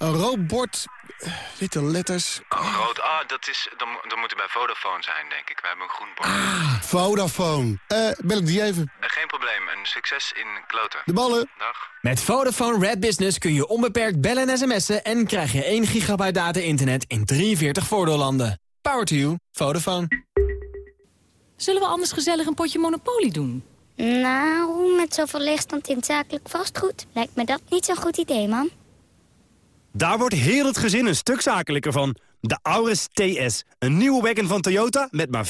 Een rood bord, witte letters. Oh, rood. Ah, dat, is, dan, dan moet het bij Vodafone zijn, denk ik. We hebben een groen bord. Ah, Vodafone. Eh, bel ik die even? Uh, geen probleem. Een succes in kloten. De ballen. Dag. Met Vodafone Red Business kun je onbeperkt bellen en sms'en... en krijg je 1 gigabyte data-internet in 43 voordeellanden. Power to you. Vodafone. Zullen we anders gezellig een potje Monopoly doen? Nou, met zoveel leegstand in zakelijk vastgoed... lijkt me dat niet zo'n goed idee, man. Daar wordt heel het gezin een stuk zakelijker van. De Auris TS. Een nieuwe wagon van Toyota met maar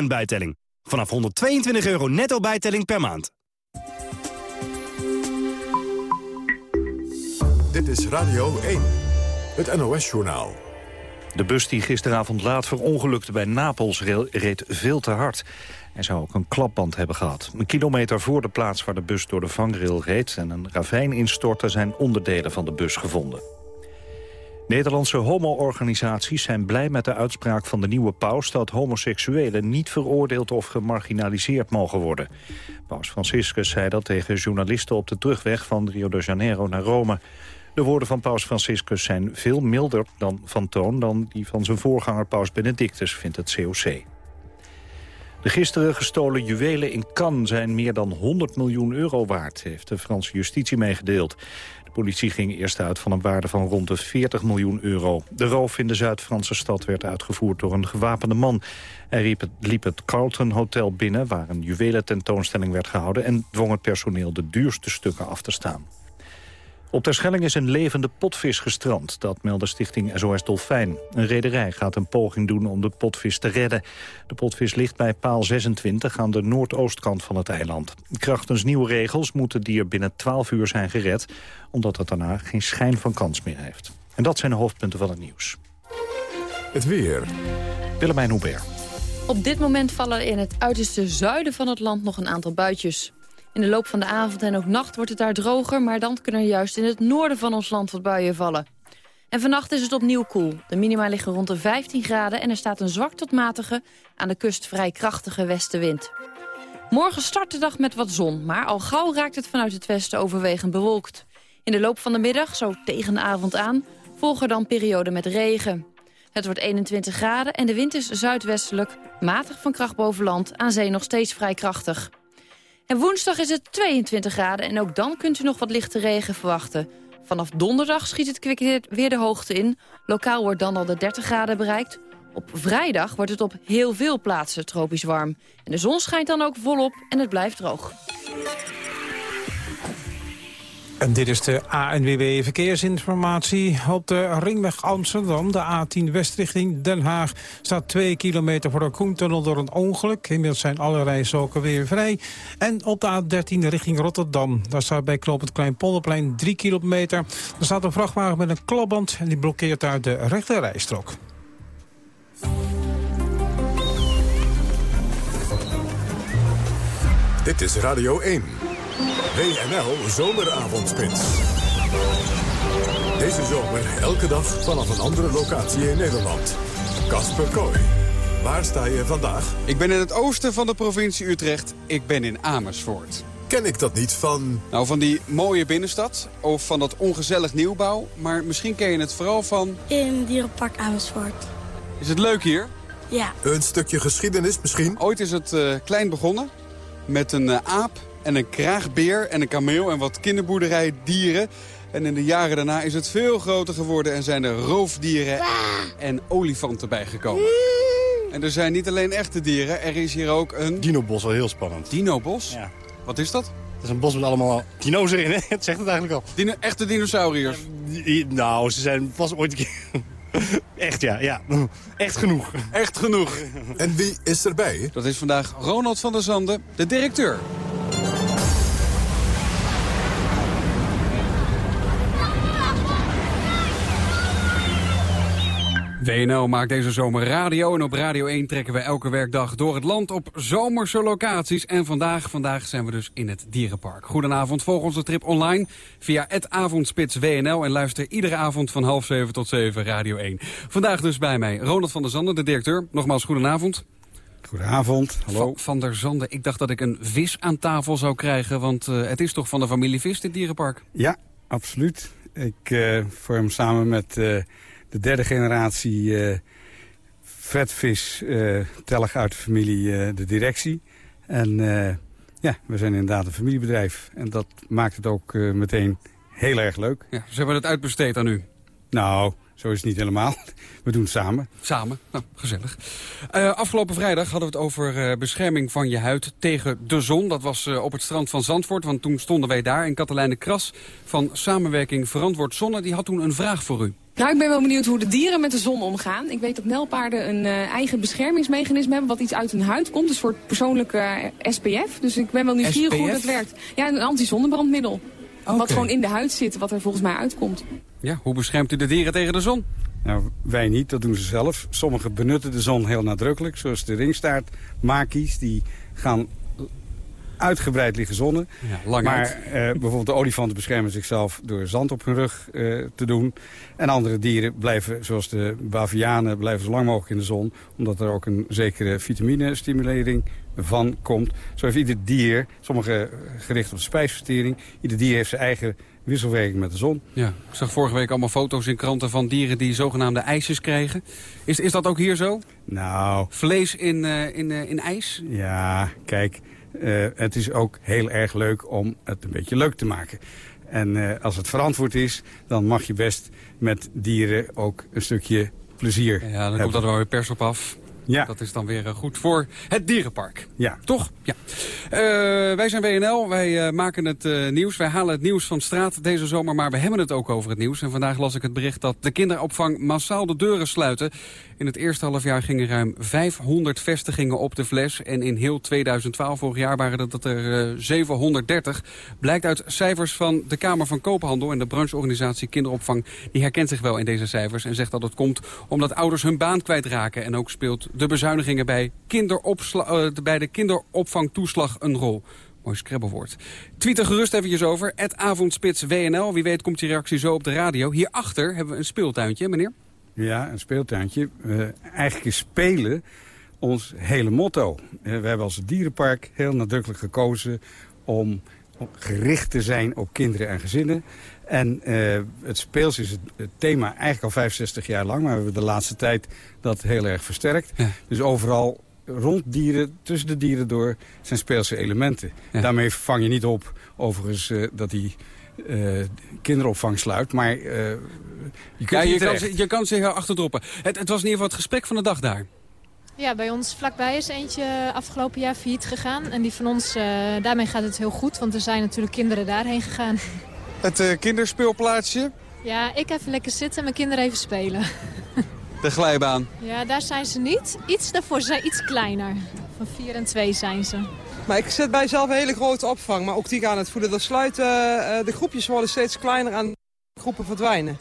14% bijtelling. Vanaf 122 euro netto bijtelling per maand. Dit is Radio 1. Het NOS-journaal. De bus die gisteravond laat verongelukte bij Napels reed veel te hard. Hij zou ook een klapband hebben gehad. Een kilometer voor de plaats waar de bus door de vangrail reed... en een ravijn instortte zijn onderdelen van de bus gevonden. Nederlandse homo-organisaties zijn blij met de uitspraak van de nieuwe paus... dat homoseksuelen niet veroordeeld of gemarginaliseerd mogen worden. Paus Franciscus zei dat tegen journalisten op de terugweg van Rio de Janeiro naar Rome. De woorden van paus Franciscus zijn veel milder dan van toon... dan die van zijn voorganger paus Benedictus, vindt het COC. De gisteren gestolen juwelen in Cannes zijn meer dan 100 miljoen euro waard... heeft de Franse justitie meegedeeld. Politie ging eerst uit van een waarde van rond de 40 miljoen euro. De roof in de Zuid-Franse stad werd uitgevoerd door een gewapende man. Hij liep het, liep het Carlton Hotel binnen, waar een juwelententoonstelling werd gehouden... en dwong het personeel de duurste stukken af te staan. Op Terschelling is een levende potvis gestrand. Dat meldde stichting SOS Dolfijn. Een rederij gaat een poging doen om de potvis te redden. De potvis ligt bij paal 26 aan de noordoostkant van het eiland. Krachtens nieuwe regels moet het dier binnen 12 uur zijn gered... omdat het daarna geen schijn van kans meer heeft. En dat zijn de hoofdpunten van het nieuws. Het weer. Willemijn Hubert. Op dit moment vallen er in het uiterste zuiden van het land nog een aantal buitjes. In de loop van de avond en ook nacht wordt het daar droger... maar dan kunnen er juist in het noorden van ons land wat buien vallen. En vannacht is het opnieuw koel. De minima liggen rond de 15 graden... en er staat een zwak tot matige, aan de kust vrij krachtige westenwind. Morgen start de dag met wat zon, maar al gauw raakt het vanuit het westen overwegend bewolkt. In de loop van de middag, zo tegen de avond aan, volgen dan perioden met regen. Het wordt 21 graden en de wind is zuidwestelijk, matig van kracht boven land, aan zee nog steeds vrij krachtig. En woensdag is het 22 graden en ook dan kunt u nog wat lichte regen verwachten. Vanaf donderdag schiet het kwik weer de hoogte in. Lokaal wordt dan al de 30 graden bereikt. Op vrijdag wordt het op heel veel plaatsen tropisch warm. En de zon schijnt dan ook volop en het blijft droog. En dit is de ANWB Verkeersinformatie. Op de ringweg Amsterdam, de A10 West richting Den Haag... staat 2 kilometer voor de Koentunnel door een ongeluk. Inmiddels zijn alle rijstroken weer vrij. En op de A13 richting Rotterdam. Daar staat bij Klopend Kleinpolderplein 3 kilometer. Er staat een vrachtwagen met een klapband... en die blokkeert uit de rechte rijstrook. Dit is Radio 1. WNL Zomeravondspits. Deze zomer elke dag vanaf een andere locatie in Nederland. Kasper Kooi. Waar sta je vandaag? Ik ben in het oosten van de provincie Utrecht. Ik ben in Amersfoort. Ken ik dat niet van... Nou, van die mooie binnenstad of van dat ongezellig nieuwbouw. Maar misschien ken je het vooral van... In Dierenpark Amersfoort. Is het leuk hier? Ja. Een stukje geschiedenis misschien? Ooit is het eh, klein begonnen met een eh, aap en een kraagbeer en een kameel en wat kinderboerderijdieren. En in de jaren daarna is het veel groter geworden en zijn er roofdieren en olifanten bijgekomen. En er zijn niet alleen echte dieren, er is hier ook een... Dinobos, wel heel spannend. Dinobos? Ja. Wat is dat? Dat is een bos met allemaal dino's erin, hè? Het zegt het eigenlijk al. Dino echte dinosauriërs? Nou, ze zijn pas ooit een keer... Echt, ja, ja. Echt genoeg. Echt genoeg. En wie is erbij? Dat is vandaag Ronald van der Zanden, de directeur. WNL maakt deze zomer radio en op Radio 1 trekken we elke werkdag door het land op zomerse locaties. En vandaag, vandaag zijn we dus in het Dierenpark. Goedenavond, volg onze trip online via het avondspits WNL en luister iedere avond van half zeven tot zeven Radio 1. Vandaag dus bij mij Ronald van der Zanden, de directeur. Nogmaals, goedenavond. Goedenavond, hallo. Van, van der Zanden, ik dacht dat ik een vis aan tafel zou krijgen, want uh, het is toch van de familie vis, dit dierenpark? Ja, absoluut. Ik uh, vorm samen met... Uh, de derde generatie uh, vetvis uh, tellig uit de familie uh, de directie. En ja, we zijn inderdaad een familiebedrijf. En dat maakt het ook meteen heel erg leuk. Ja, ze hebben het uitbesteed aan u. Nou, zo is het niet helemaal. We doen het samen. Samen, nou, gezellig. Uh, afgelopen vrijdag hadden we het over uh, bescherming van je huid tegen de zon. Dat was uh, op het strand van Zandvoort, want toen stonden wij daar. En Katelijne Kras van Samenwerking Verantwoord Zonne, die had toen een vraag voor u. Nou, ik ben wel benieuwd hoe de dieren met de zon omgaan. Ik weet dat nelpaarden een uh, eigen beschermingsmechanisme hebben... wat iets uit hun huid komt, dus voor het persoonlijke uh, SPF. Dus ik ben wel nieuwsgierig SPF? hoe dat werkt. Ja, een anti-zonnebrandmiddel. Okay. Wat gewoon in de huid zit, wat er volgens mij uitkomt. Ja, hoe beschermt u de dieren tegen de zon? Nou, wij niet, dat doen ze zelf. Sommigen benutten de zon heel nadrukkelijk, zoals de ringstaartmakies. Die gaan uitgebreid liggen zonnen. Ja, lang maar uh, bijvoorbeeld de olifanten beschermen zichzelf door zand op hun rug uh, te doen. En andere dieren blijven, zoals de bavianen, blijven zo lang mogelijk in de zon. Omdat er ook een zekere vitamine-stimulering van komt. Zo heeft ieder dier, sommige gericht op de spijsvertering... ieder dier heeft zijn eigen wisselwerking met de zon. Ja, ik zag vorige week allemaal foto's in kranten van dieren die zogenaamde ijsjes kregen. Is, is dat ook hier zo? Nou... Vlees in, uh, in, uh, in ijs? Ja, kijk, uh, het is ook heel erg leuk om het een beetje leuk te maken. En uh, als het verantwoord is, dan mag je best met dieren ook een stukje plezier Ja, dan hebben. komt dat wel weer pers op af. Ja. Dat is dan weer uh, goed voor het dierenpark. Ja. Toch? Ja. Uh, wij zijn WNL, wij uh, maken het uh, nieuws. Wij halen het nieuws van straat deze zomer, maar we hebben het ook over het nieuws. En vandaag las ik het bericht dat de kinderopvang massaal de deuren sluiten. In het eerste halfjaar gingen ruim 500 vestigingen op de fles. En in heel 2012, vorig jaar, waren dat er 730. Blijkt uit cijfers van de Kamer van Koophandel en de brancheorganisatie Kinderopvang. Die herkent zich wel in deze cijfers en zegt dat het komt omdat ouders hun baan kwijtraken. En ook speelt de bezuinigingen bij, kinderopsla bij de kinderopvangtoeslag een rol. Mooi scrabblewoord. Tweet er gerust eventjes over. Het avondspits WNL. Wie weet komt die reactie zo op de radio. Hierachter hebben we een speeltuintje, meneer. Ja, een speeltuintje. Eigenlijk is spelen ons hele motto. Uh, we hebben als dierenpark heel nadrukkelijk gekozen om gericht te zijn op kinderen en gezinnen. En uh, het speels is het, het, thema eigenlijk al 65 jaar lang. Maar we hebben de laatste tijd dat heel erg versterkt. Ja. Dus overal rond dieren, tussen de dieren door, zijn speelse elementen. Ja. Daarmee vang je niet op, overigens, uh, dat die uh, kinderopvang sluit. Maar uh, je, ja, je, kan, je kan zich achterdroppen. Het, het was in ieder geval het gesprek van de dag daar. Ja, bij ons vlakbij is eentje afgelopen jaar failliet gegaan. En die van ons, uh, daarmee gaat het heel goed, want er zijn natuurlijk kinderen daarheen gegaan. Het uh, kinderspeelplaatsje? Ja, ik even lekker zitten en mijn kinderen even spelen. De glijbaan? Ja, daar zijn ze niet. Iets daarvoor zijn iets kleiner. Van 4 en 2 zijn ze. Maar ik zet bij zelf een hele grote opvang, maar ook die gaan het voeden. Er sluiten, uh, de groepjes worden steeds kleiner en groepen verdwijnen.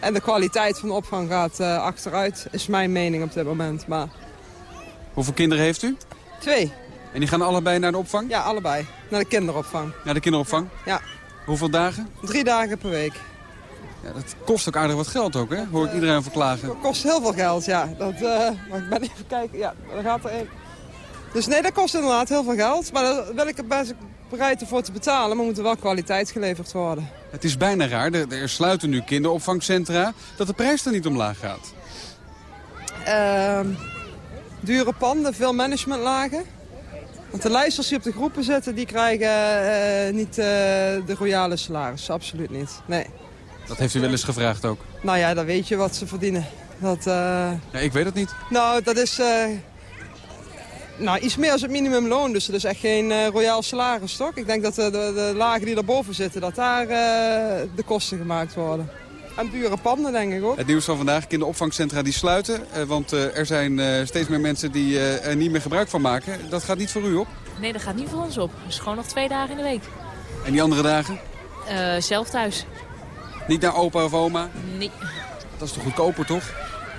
En de kwaliteit van de opvang gaat uh, achteruit, is mijn mening op dit moment. Maar... Hoeveel kinderen heeft u? Twee. En die gaan allebei naar de opvang? Ja, allebei. Naar de kinderopvang. Naar de kinderopvang? Ja. Hoeveel dagen? Drie dagen per week. Ja, dat kost ook aardig wat geld ook, hè? Hoor ik iedereen verklagen. Dat kost heel veel geld, ja. Dat, uh, maar ik ben even kijken. Ja, daar gaat er een. Dus nee, dat kost inderdaad heel veel geld. Maar daar ben ik best bereid ervoor te betalen. Maar moet er wel kwaliteit geleverd worden. Het is bijna raar, er, er sluiten nu kinderopvangcentra... dat de prijs er niet omlaag gaat. Uh, dure panden, veel managementlagen. Want de lijsters die op de groepen zitten, die krijgen uh, niet uh, de royale salaris. Absoluut niet, nee. Dat heeft u wel eens gevraagd ook? Nou ja, dan weet je wat ze verdienen. Dat, uh... ja, ik weet het niet. Nou, dat is nou, iets meer als het minimumloon. Dus dat is echt geen royaal salaris, toch? Ik denk dat de, de, de lagen die daarboven zitten, dat daar de kosten gemaakt worden. En dure panden, denk ik ook. Het nieuws van vandaag, kinderopvangcentra die sluiten. Uh, want uh, er zijn uh, steeds meer mensen die er niet meer gebruik van maken. Dat gaat niet voor u op? Nee, dat gaat niet voor ons op. Dus gewoon nog twee dagen in de week. En die andere dagen? zelf thuis. Niet naar opa of oma? Nee. Dat is toch goedkoper, toch?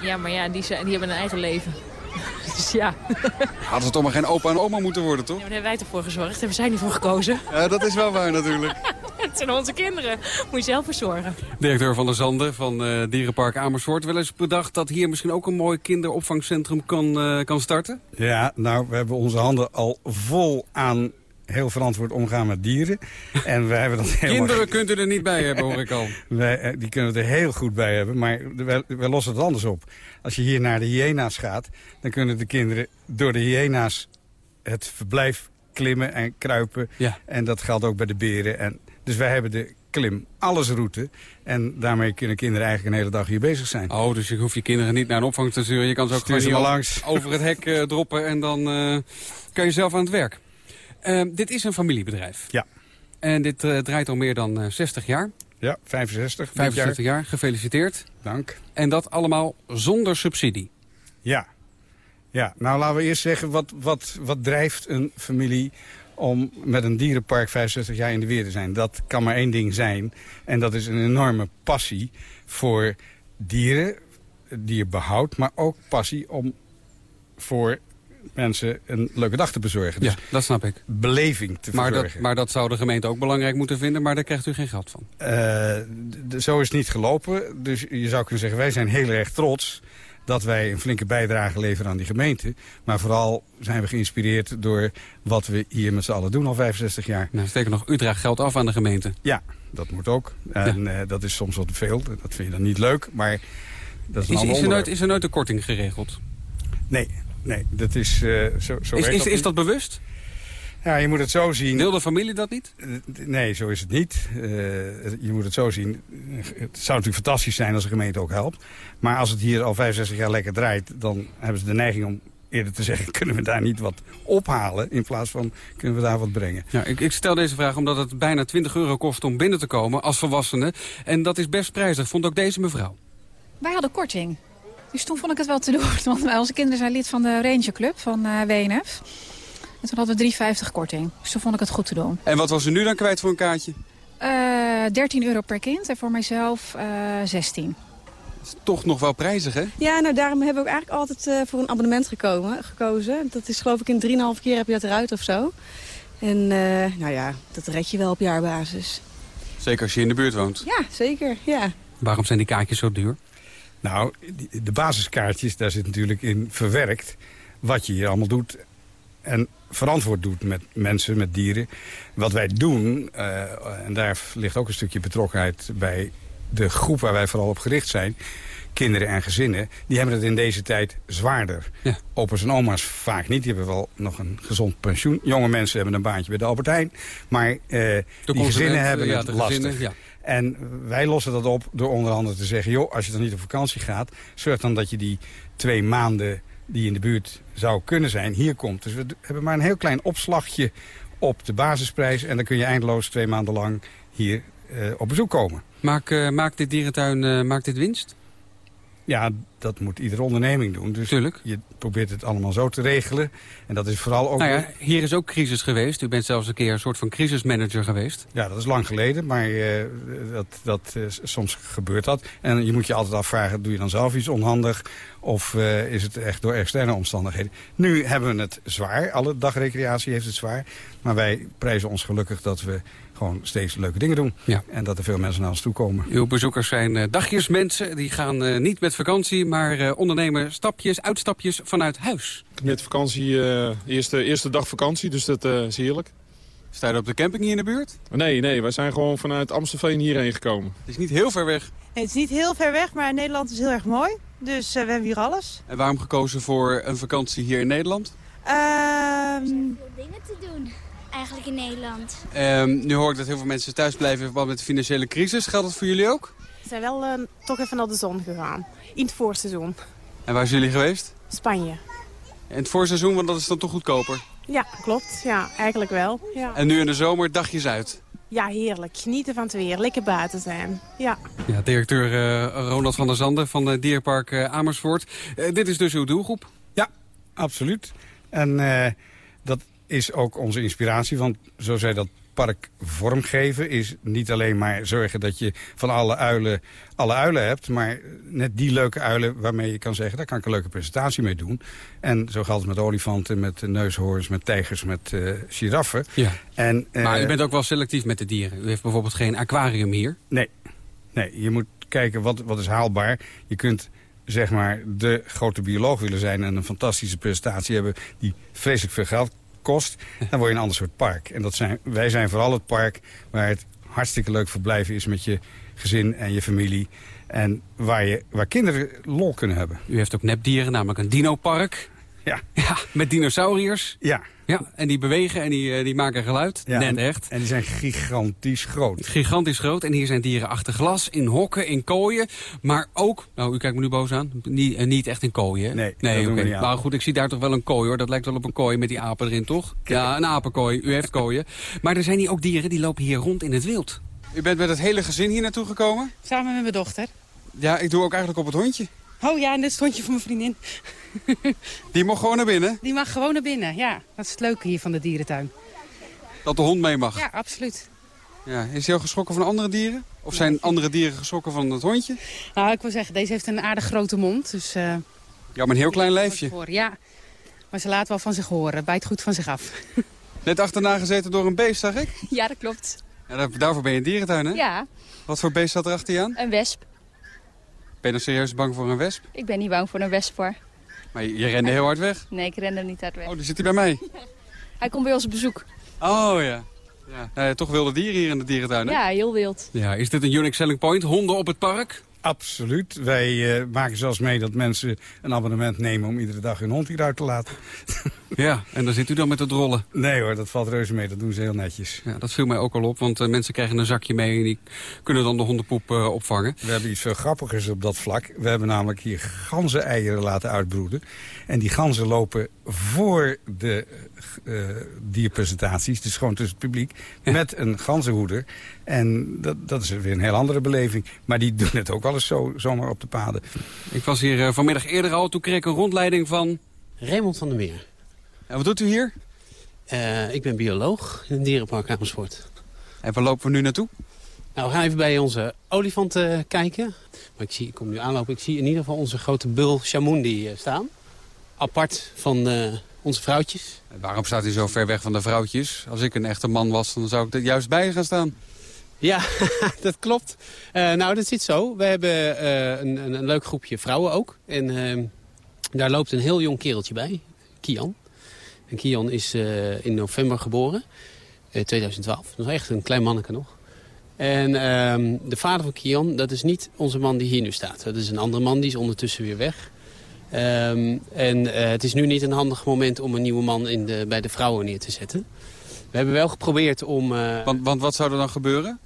Ja, maar ja, die, zijn, die hebben een eigen leven. Dus ja. Hadden ze toch maar geen opa en oma moeten worden, toch? Ja, maar daar hebben wij toch voor gezorgd. Hebben zij niet voor gekozen. Ja, dat is wel waar natuurlijk. Het zijn onze kinderen. Moet je zelf verzorgen. Directeur van de Zanden van uh, Dierenpark Amersfoort. Wel eens bedacht dat hier misschien ook een mooi kinderopvangcentrum kan, uh, kan starten? Ja, nou, we hebben onze handen al vol aan heel verantwoord omgaan met dieren. En wij hebben dat. Kinderen kunt u er niet bij hebben, hoor ik al. wij, die kunnen er heel goed bij hebben, maar wij, wij lossen het anders op. Als je hier naar de hyena's gaat, dan kunnen de kinderen door de hyena's het verblijf klimmen en kruipen. Ja. En dat geldt ook bij de beren. En, dus wij hebben de klim allesroute. En daarmee kunnen kinderen eigenlijk een hele dag hier bezig zijn. Oh, dus je hoeft je kinderen niet naar een opvang te sturen. Je kan ze ook Stuur gewoon langs. over het hek uh, droppen en dan uh, kan je zelf aan het werk. Uh, dit is een familiebedrijf. Ja. En dit draait al meer dan 60 jaar. Ja, 65. 65 jaar. jaar. Gefeliciteerd. Dank. En dat allemaal zonder subsidie. Ja. Ja, nou laten we eerst zeggen, wat, wat, wat drijft een familie om met een dierenpark 65 jaar in de weer te zijn? Dat kan maar één ding zijn. En dat is een enorme passie voor dieren, dierbehoud, maar ook passie om voor mensen een leuke dag te bezorgen. Dus ja, dat snap ik. Beleving te maar verzorgen. Dat, maar dat zou de gemeente ook belangrijk moeten vinden, maar daar krijgt u geen geld van. Uh, zo is het niet gelopen. Dus je zou kunnen zeggen, wij zijn heel erg trots dat wij een flinke bijdrage leveren aan die gemeente. Maar vooral zijn we geïnspireerd door wat we hier met z'n allen doen al 65 jaar. Nou, steken nog, u draagt geld af aan de gemeente. Ja, dat moet ook. En ja. uh, dat is soms wat veel. Dat vind je dan niet leuk, maar dat is een is, is, er nooit, is er nooit een korting geregeld? Nee, nee, dat is uh, zo, zo is, is, dat is dat bewust? Ja, je moet het zo zien. Wil de familie dat niet? Nee, zo is het niet. Uh, je moet het zo zien. Het zou natuurlijk fantastisch zijn als de gemeente ook helpt. Maar als het hier al 65 jaar lekker draait... dan hebben ze de neiging om eerder te zeggen... kunnen we daar niet wat ophalen... in plaats van kunnen we daar wat brengen. Ja, ik, ik stel deze vraag omdat het bijna 20 euro kost om binnen te komen als volwassene. En dat is best prijzig, vond ook deze mevrouw. Wij hadden korting. Dus toen vond ik het wel te doen. Want onze kinderen zijn lid van de Ranger Club van uh, WNF. En toen hadden we 3,50 korting. Dus toen vond ik het goed te doen. En wat was u nu dan kwijt voor een kaartje? Uh, 13 euro per kind en voor mijzelf uh, 16. Dat is toch nog wel prijzig, hè? Ja, nou daarom hebben we ook eigenlijk altijd uh, voor een abonnement gekomen, gekozen. Dat is geloof ik in 3,5 keer heb je dat eruit of zo. En uh, nou ja, dat red je wel op jaarbasis. Zeker als je in de buurt woont? Ja, zeker, ja. Waarom zijn die kaartjes zo duur? Nou, de basiskaartjes, daar zit natuurlijk in verwerkt wat je hier allemaal doet en verantwoord doet met mensen, met dieren. Wat wij doen, uh, en daar ligt ook een stukje betrokkenheid bij de groep waar wij vooral op gericht zijn... kinderen en gezinnen, die hebben het in deze tijd zwaarder. Ja. Opa's en oma's vaak niet, die hebben wel nog een gezond pensioen. Jonge mensen hebben een baantje bij de Albert Heijn. Maar uh, die gezinnen hebben ja, het lastig. Gezinnen, ja. En wij lossen dat op door onder andere te zeggen... joh, als je dan niet op vakantie gaat... zorg dan dat je die twee maanden die in de buurt zou kunnen zijn, hier komt. Dus we hebben maar een heel klein opslagje op de basisprijs... en dan kun je eindeloos twee maanden lang hier uh, op bezoek komen. Uh, maakt dit dierentuin uh, maakt dit winst? Ja, dat moet iedere onderneming doen. Dus Tuurlijk. je probeert het allemaal zo te regelen. En dat is vooral ook... Nou ja, hier is ook crisis geweest. U bent zelfs een keer een soort van crisismanager geweest. Ja, dat is lang geleden, maar eh, dat, dat, eh, soms gebeurt dat. En je moet je altijd afvragen, doe je dan zelf iets onhandig... of eh, is het echt door externe omstandigheden? Nu hebben we het zwaar, alle dagrecreatie heeft het zwaar. Maar wij prijzen ons gelukkig dat we gewoon steeds leuke dingen doen. Ja. En dat er veel mensen naar ons toe komen. Uw bezoekers zijn eh, dagjesmensen. Die gaan eh, niet met vakantie, maar eh, ondernemen stapjes, uitstapjes vanuit huis. Met vakantie, eh, eerste, eerste dag vakantie, dus dat eh, is heerlijk. Sta je op de camping hier in de buurt? Nee, nee, wij zijn gewoon vanuit Amstelveen hierheen gekomen. Het is niet heel ver weg. Nee, het is niet heel ver weg, maar Nederland is heel erg mooi. Dus eh, we hebben hier alles. En waarom gekozen voor een vakantie hier in Nederland? Ehm, dingen te doen, eigenlijk in Nederland. Ehm, nu hoor ik dat heel veel mensen thuis blijven in verband met de financiële crisis. Geldt dat voor jullie ook? we zijn wel eh, toch even naar de zon gegaan. In het voorseizoen. En waar zijn jullie geweest? Spanje. In het voorseizoen, want dat is dan toch goedkoper. Ja, klopt. Ja, eigenlijk wel. Ja, En nu in de zomer dagjes uit. ja heerlijk. Genieten van het weer. Lekker buiten zijn. Ja. Ja, directeur eh, Ronald van der Zanden van het Dierpark eh, Amersfoort. Eh, dit is dus uw doelgroep? Ja, absoluut. En eh, dat is ook onze inspiratie, want zo zij dat park vormgeven... is niet alleen maar zorgen dat je van alle uilen alle uilen hebt... maar net die leuke uilen waarmee je kan zeggen... daar kan ik een leuke presentatie mee doen. En zo geldt het met olifanten, met neushoorns, met tijgers, met eh giraffen. Ja. En, eh, Maar u bent ook wel selectief met de dieren. U heeft bijvoorbeeld geen aquarium hier. Nee, nee je moet kijken wat, wat is haalbaar. Je kunt zeg maar de grote bioloog willen zijn... en een fantastische presentatie hebben die vreselijk veel geld kost... dan word je een ander soort park. En dat zijn, wij zijn vooral het park waar het hartstikke leuk verblijven is... met je gezin en je familie. En waar, je, waar kinderen lol kunnen hebben. U heeft ook nepdieren, namelijk een dinopark. Ja. ja met dinosauriërs. Ja. Ja, en die bewegen en die, eh, die maken geluid. Ja, Net echt. En die zijn gigantisch groot. Gigantisch groot. En hier zijn dieren achter glas, in hokken, in kooien. Maar ook, nou u kijkt me nu boos aan, niet, eh, niet echt in kooien. hè? Nee, dat nee doen we oké. niet aan. Maar goed, ik zie daar toch wel een kooi hoor. Dat lijkt wel op een kooi met die apen erin, toch? Ja, een apenkooi. U heeft kooien. Maar er zijn hier ook dieren die lopen hier rond in het wild. U bent met het hele gezin hier naartoe gekomen? Samen met mijn dochter. Ja, ik doe ook eigenlijk op het hondje. Oh ja, en dit is het hondje van mijn vriendin. Die mag gewoon naar binnen. Die mag gewoon naar binnen, ja. Dat is het leuke hier van de dierentuin. Dat de hond mee mag. Ja, absoluut. Ja, is hij al geschrokken van andere dieren? Of zijn andere dieren geschrokken van het hondje? Nou, ik wil zeggen, deze heeft een aardig grote mond. Dus, eh, Ja, maar een heel klein lijfje. ja. Maar ze laat wel van zich horen. Bijt goed van zich af. Net achterna gezeten door een beest, zag ik. Ja, dat klopt. Ja, daar- daarvoor ben je in dierentuin, hè? Ja, Wat voor beest zat er achter je aan? een wesp. Ben je nou serieus bang voor een wesp? Ik ben niet bang voor een wesp hoor. Maar je, je rende heel hard weg. Nee, ik ren er niet uit weg. Oh, die zit hij bij mij. Hij komt bij ons op bezoek. Oh, ja. ja. Nou ja, toch wilde dieren hier in de dierentuin, hè? Ja, heel wild. Ja, is dit een unique selling point? Honden op het park? Absoluut. Wij eh, maken zelfs mee dat mensen een abonnement nemen om iedere dag hun hond hieruit te laten. Ja, en dan zit u dan met het rollen. Nee hoor, dat valt reuze mee. Dat doen ze heel netjes. Ja, dat viel mij ook al op, want eh, mensen krijgen een zakje mee... en die kunnen dan de hondenpoep eh, opvangen. We hebben iets veel grappigers op dat vlak. We hebben namelijk hier ganzen-eieren laten uitbroeden. En die ganzen lopen voor de eh, dierpresentaties, dus gewoon tussen het publiek, met een ganzenhoeder. En dat, dat is weer een heel andere beleving. Maar die doen het ook wel eens zo, zomaar op de paden. Ik was hier eh, vanmiddag eerder al, toen kreeg ik een rondleiding van... Raymond van der Meer. En wat doet u hier? Eh, ik ben bioloog in het dierenpark Amersfoort. En waar lopen we nu naartoe? Nou, we gaan even bij onze olifanten kijken. Maar ik, zie, ik kom nu aanlopen. Ik zie in ieder geval onze grote bul Chamundi eh, staan. Apart van eh, onze vrouwtjes. Waarom staat hij zo ver weg van de vrouwtjes? Als ik een echte man was, dan zou ik er juist bij gaan staan. Ja, dat klopt. Eh, nou, dat zit zo. We hebben eh, een, een, een leuk groepje vrouwen ook. En eh, daar loopt een heel jong kereltje bij, Kian. En Kian is eh, in november geboren, eh, 2012. Dat is echt een klein manneke nog. En ehm, de vader van Kian, dat is niet onze man die hier nu staat. Dat is een andere man, die is ondertussen weer weg. Ehm, en eh, het is nu niet een handig moment om een nieuwe man in de, bij de vrouwen neer te zetten. We hebben wel geprobeerd om... eh, Want, want wat zou er dan gebeuren?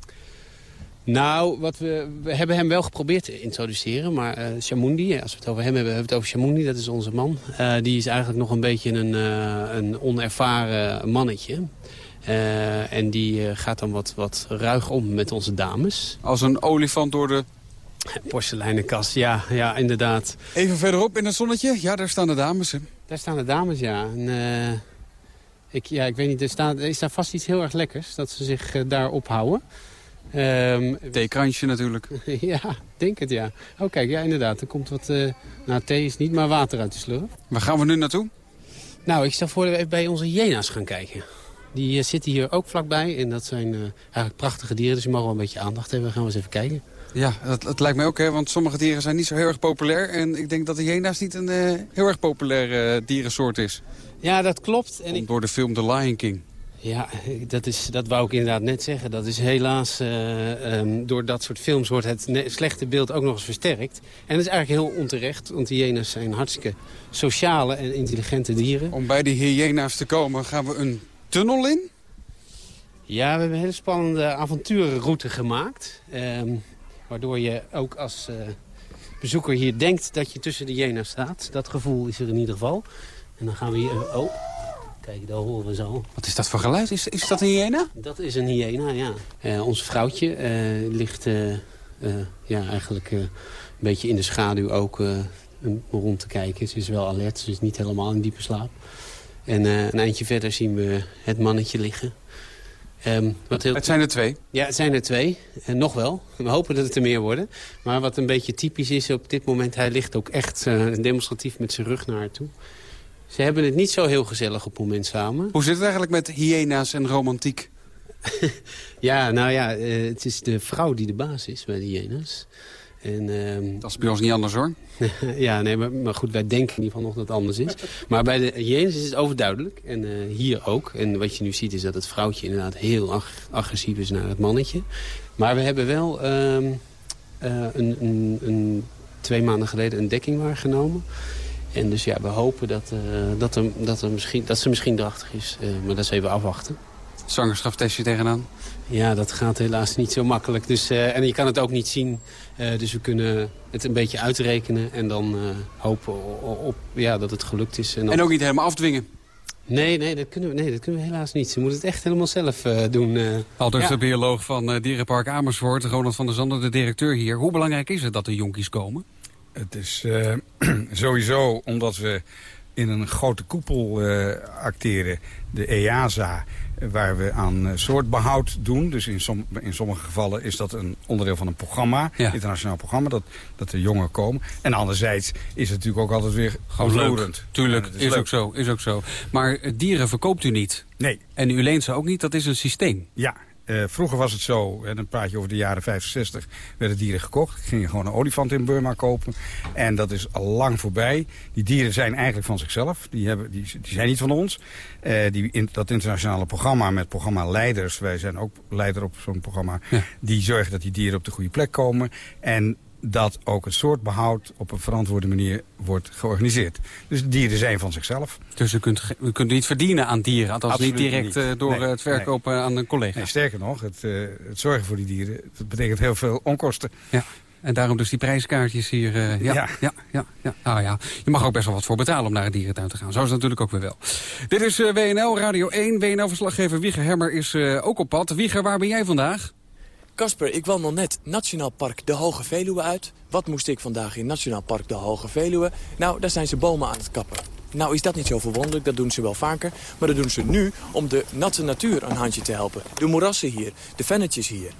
nou, wat we, we hebben hem wel geprobeerd te introduceren. Maar eh Chamundi, als we het over hem hebben, hebben we het over Chamundi. Dat is onze man. Die is eigenlijk nog een beetje een, een onervaren mannetje. En die gaat dan wat, wat ruig om met onze dames. Als een olifant door de Porseleinenkast, ja, ja, inderdaad. Even verderop in het zonnetje, ja, daar staan de dames. Hè? Daar staan de dames, ja. En, eh, ik, ja, ik weet niet, er, staat, er is daar vast iets heel erg lekkers dat ze zich eh, daar ophouden. Um, Theekransje natuurlijk. ja, denk het, ja. Oh, kijk, ja, inderdaad. Er komt wat... Uh, nou, thee is niet, maar water uit de slurf. Waar gaan we nu naartoe? Nou, ik stel voor dat we even bij onze hyena's gaan kijken. Die zitten hier ook vlakbij. En dat zijn eigenlijk prachtige dieren, dus die mogen wel een beetje aandacht hebben. gaan we eens even kijken. Ja, het lijkt mij ook, hè, want sommige dieren zijn niet zo heel erg populair. En ik denk dat de hyena's niet een heel erg populaire dierensoort is. Ja, dat klopt. En ik... Door de film The Lion King. Ja, dat, is, dat wou ik inderdaad net zeggen. Dat is helaas, uh, um, door dat soort films wordt het slechte beeld ook nog eens versterkt. En dat is eigenlijk heel onterecht, want hyena's zijn hartstikke sociale en intelligente dieren. Om bij die hyena's te komen gaan we een tunnel in? Ja, we hebben een hele spannende avonturenroute gemaakt. Um, waardoor je ook als uh, bezoeker hier denkt dat je tussen de hyena's staat. Dat gevoel is er in ieder geval. En dan gaan we hier... Oh, Kijk, daar horen we zo. Wat is dat voor geluid? Is, is dat een hyena? Dat is een hyena, ja. Uh, ons vrouwtje ligt ja, eigenlijk een beetje in de schaduw ook rond te kijken. Ze is wel alert, ze is niet helemaal in diepe slaap. En een eindje verder zien we het mannetje liggen. Um, wat heel... Het zijn er twee? Ja, het zijn er twee. En nog wel. We hopen dat het er meer worden. Maar wat een beetje typisch is op dit moment... hij ligt ook echt demonstratief met zijn rug naar haar toe. Ze hebben het niet zo heel gezellig op het moment samen. Hoe zit het eigenlijk met hyena's en romantiek? ja, nou ja, uh, het is de vrouw die de baas is bij de hyena's. En, uh, dat is bij ons niet anders hoor. ja, nee, maar, maar, goed, wij denken in ieder geval nog dat het anders is. maar bij de hyena's is het overduidelijk. En uh, hier ook. En wat je nu ziet is dat het vrouwtje inderdaad heel ag agressief is naar het mannetje. Maar we hebben wel uh, een, een, een, twee maanden geleden een dekking waargenomen. En dus ja, we hopen dat, uh, dat, er, dat, er misschien, dat ze misschien drachtig is. Maar dat is even afwachten. Zwangerschapstestje tegenaan? Ja, dat gaat helaas niet zo makkelijk. Dus, uh, en je kan het ook niet zien. dus we kunnen het een beetje uitrekenen. En dan hopen op, ja, dat het gelukt is. En, dan... en ook niet helemaal afdwingen? Nee, nee dat, kunnen we, nee, dat kunnen we helaas niet. Ze moeten het echt helemaal zelf uh, doen. Uh, Aldus ja. de bioloog van uh, Dierenpark Amersfoort, Ronald van der Zanden, de directeur hier. Hoe belangrijk is het dat de jonkies komen? Het is uh, sowieso omdat we in een grote koepel uh, acteren, de EASA, waar we aan soortbehoud doen. Dus in, som, in sommige gevallen is dat een onderdeel van een programma, ja. internationaal programma, dat, dat de jongen komen. En anderzijds is het natuurlijk ook altijd weer ontroerend. Tuurlijk, is, is ook zo, is ook zo. Maar dieren verkoopt u niet? Nee. En u leent ze ook niet, dat is een systeem? Ja, uh, vroeger was het zo, en dan praat je over de jaren 65, werden dieren gekocht. Ik ging gewoon een olifant in Burma kopen. En dat is al lang voorbij. Die dieren zijn eigenlijk van zichzelf. Die, hebben, die, die zijn niet van ons. Uh, die, in, dat internationale programma met programma-leiders, wij zijn ook leider op zo'n programma, ja. die zorgen dat die dieren op de goede plek komen. En dat ook het soortbehoud op een verantwoorde manier wordt georganiseerd. Dus de dieren zijn van zichzelf. Dus u kunt, u kunt niet verdienen aan dieren, althans Absoluut niet direct niet. door nee, het verkopen nee. aan een collega. Nee, sterker nog, het, uh, het, zorgen voor die dieren, dat betekent heel veel onkosten. Ja. En daarom dus die prijskaartjes hier. Uh, ja, ja. Ja, ja, ja. Ah, ja. Je mag ook best wel wat voor betalen om naar een dierentuin te gaan. Zo is het natuurlijk ook weer wel. Dit is uh, WNL, Radio 1. WNL-verslaggever Wieger Hemmer is ook op pad. Wieger, waar ben jij vandaag? Kasper, ik wandel net Nationaal Park de Hoge Veluwe uit. Wat moest ik vandaag in Nationaal Park de Hoge Veluwe? Nou, daar zijn ze bomen aan het kappen. Nou is dat niet zo verwonderlijk, dat doen ze wel vaker. Maar dat doen ze nu om de natte natuur een handje te helpen. De moerassen hier, de vennetjes hier.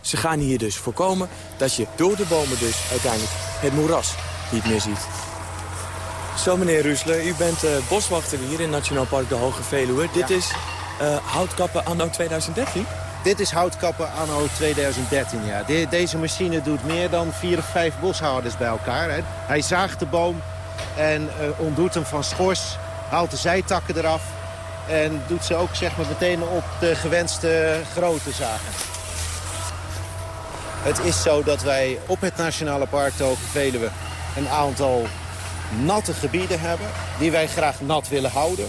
Ze gaan hier dus voorkomen dat je door de bomen dus uiteindelijk het moeras niet meer ziet. Zo meneer Rusle, u bent uh, boswachter hier in Nationaal Park de Hoge Veluwe. Dit is uh, houtkappen anno 2013? Dit is houtkappen anno 2013, ja. De, deze machine doet meer dan vier of vijf boshouders bij elkaar. Hè. Hij zaagt de boom en uh, ontdoet hem van schors, haalt de zijtakken eraf... en doet ze ook zeg maar, meteen op de gewenste grootte zagen. Het is zo dat wij op het Nationale Park Veluwe... een aantal natte gebieden hebben die wij graag nat willen houden...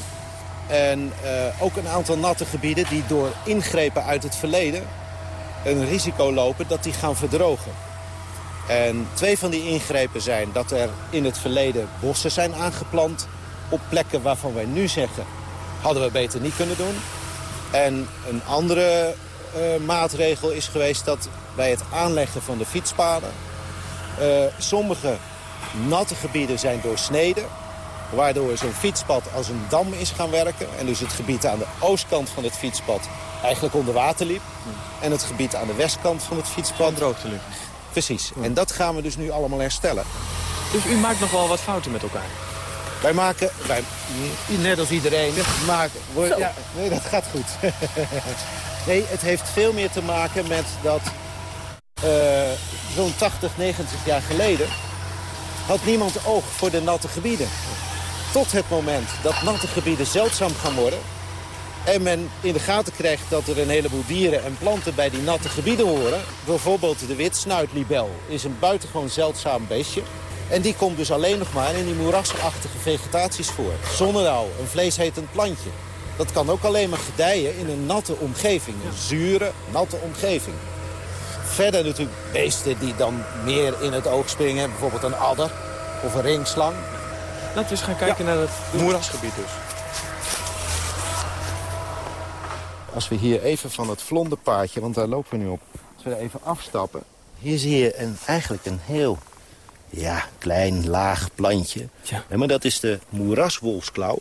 En uh, ook een aantal natte gebieden die door ingrepen uit het verleden... een risico lopen dat die gaan verdrogen. En twee van die ingrepen zijn dat er in het verleden bossen zijn aangeplant... op plekken waarvan wij nu zeggen, hadden we beter niet kunnen doen. En een andere uh, maatregel is geweest dat bij het aanleggen van de fietspaden... Eh, sommige natte gebieden zijn doorsneden. Waardoor zo'n fietspad als een dam is gaan werken. En dus het gebied aan de oostkant van het fietspad eigenlijk onder water liep. En het gebied aan de westkant van het fietspad... droogte liep. Precies. En dat gaan we dus nu allemaal herstellen. Dus u maakt nog wel wat fouten met elkaar? Wij maken, wij, net als iedereen, maken... Ja, nee, dat gaat goed. nee, het heeft veel meer te maken met dat eh, zo'n 80, 90 jaar geleden... had niemand oog voor de natte gebieden. Tot het moment dat natte gebieden zeldzaam gaan worden... en men in de gaten krijgt dat er een heleboel dieren en planten bij die natte gebieden horen. Bijvoorbeeld de witsnuitlibel is een buitengewoon zeldzaam beestje. En die komt dus alleen nog maar in die moerasachtige vegetaties voor. Zonnedauw, een vleeshetend plantje. Dat kan ook alleen maar gedijen in een natte omgeving. Een zure, natte omgeving. Verder natuurlijk beesten die dan meer in het oog springen. Bijvoorbeeld een adder of een ringslang. Laten we eens gaan kijken naar het moerasgebied dus. Als we hier even van het vlonderpaadje, want daar lopen we nu op... als we er even afstappen... hier zie je een, eigenlijk een heel ja, klein, laag plantje. Ja. Maar dat is de moeraswolfsklauw.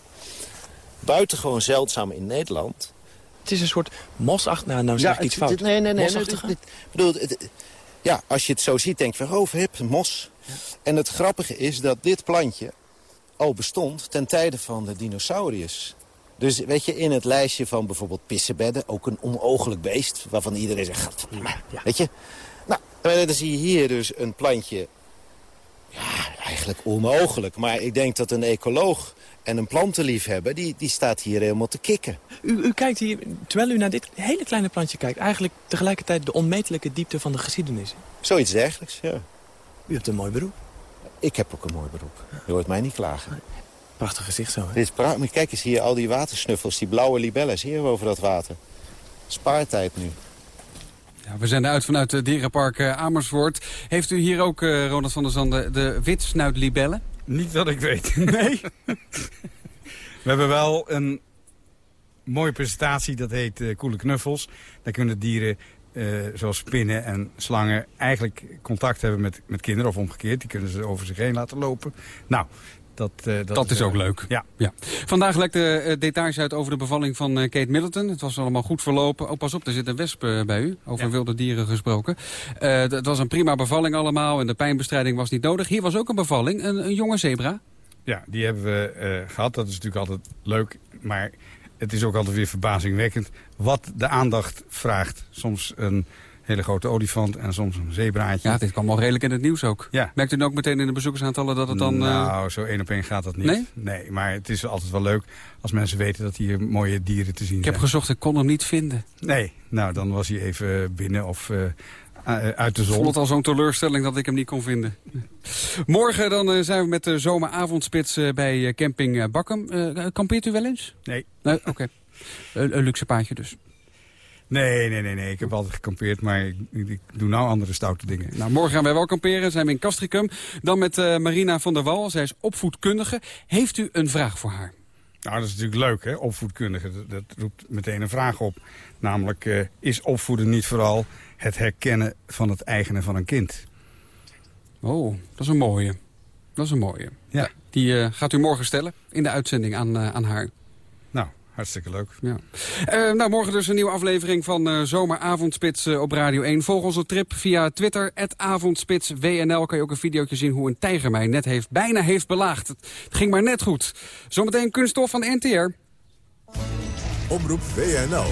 Buitengewoon zeldzaam in Nederland. Het is een soort mosachtig... Nou, nou zeg ik iets het- fout. Nee, nee, nee. nee Mosachtige? dit- dit- ik bedoel, het- ja, als je het zo ziet, denk je van, oh, hip, mos. En het grappige is dat dit plantje al bestond ten tijde van de dinosauriërs. Dus weet je, in het lijstje van bijvoorbeeld pissebedden... ook een onogelijk beest, waarvan iedereen zegt... "Gadverdamme." Weet je? Nou, dan zie je hier dus een plantje... Ja, eigenlijk onmogelijk. Maar ik denk dat een ecoloog en een plantenliefhebber... die, die staat hier helemaal te kikken. U, u kijkt hier, terwijl u naar dit hele kleine plantje kijkt... eigenlijk tegelijkertijd de onmetelijke diepte van de geschiedenis. Zoiets dergelijks, ja. U hebt een mooi beroep. Ik heb ook een mooi beroep. Je hoort mij niet klagen. Prachtig gezicht zo, hè? Dit is kijk eens hier, al die watersnuffels, die blauwe libellen. Zie je over dat water? Spaartijd nu. Ja, we zijn eruit vanuit het dierenpark eh, Amersfoort. Heeft u hier ook, eh, Ronald van der Zanden, de witsnuitlibellen? Niet dat ik weet. Nee. We hebben wel een mooie presentatie, dat heet eh, Koele Knuffels. Daar kunnen dieren, eh, zoals spinnen en slangen, eigenlijk contact hebben met, met kinderen. Of omgekeerd, die kunnen ze over zich heen laten lopen. Nou, dat, eh, dat, Dat is ook eh, leuk. Ja. Ja. Vandaag lekte details uit over de bevalling van Kate Middleton. Het was allemaal goed verlopen. Oh, pas op, er zit een wesp bij u. Over wilde dieren gesproken. Het was een prima bevalling allemaal en de pijnbestrijding was niet nodig. Hier was ook een bevalling, een, een jonge zebra. Ja, die hebben we eh, gehad. Dat is natuurlijk altijd leuk. Maar het is ook altijd weer verbazingwekkend wat de aandacht vraagt. Soms een hele grote olifant en soms een zebraatje. Ja, dit kwam al redelijk in het nieuws ook. Ja. Merkt u dan ook meteen in de bezoekersaantallen dat het dan... eh, Nou, zo één op één gaat dat niet. Nee? maar het is altijd wel leuk als mensen weten dat hier mooie dieren te zien ik heb zijn. gezocht, ik kon hem niet vinden. Nee, nou dan was hij even binnen of eh, uit de zon. vond het al zo'n teleurstelling dat ik hem niet kon vinden. Morgen dan eh, zijn we met de zomeravondspits eh, bij eh, camping eh, Bakkum. Eh, kampeert u wel eens? Nee. Nee, oké. Een, een luxe paardje dus. Nee, nee, nee, nee. Ik heb altijd gekampeerd, maar ik, ik doe nou andere stoute dingen. Nou, morgen gaan wij wel kamperen. Zijn we in Castricum. Dan met eh, Marina van der Wal. Zij is opvoedkundige. Heeft u een vraag voor haar? Nou, dat is natuurlijk leuk, hè, opvoedkundige. Dat, dat roept meteen een vraag op. Namelijk, eh, is opvoeden niet vooral het herkennen van het eigene van een kind? Oh, dat is een mooie. Dat is een mooie. Ja. Die eh, gaat u morgen stellen in de uitzending aan, eh, aan haar. Nou, hartstikke leuk. Ja. Eh, nou, morgen dus een nieuwe aflevering van eh, Zomeravondspits op Radio 1. Volg onze trip via Twitter, avondspitswnl. Kan je ook een videootje zien hoe een tijger mij net heeft, bijna heeft belaagd. Het ging maar net goed. Zometeen kunststof van de NTR. Omroep WNL.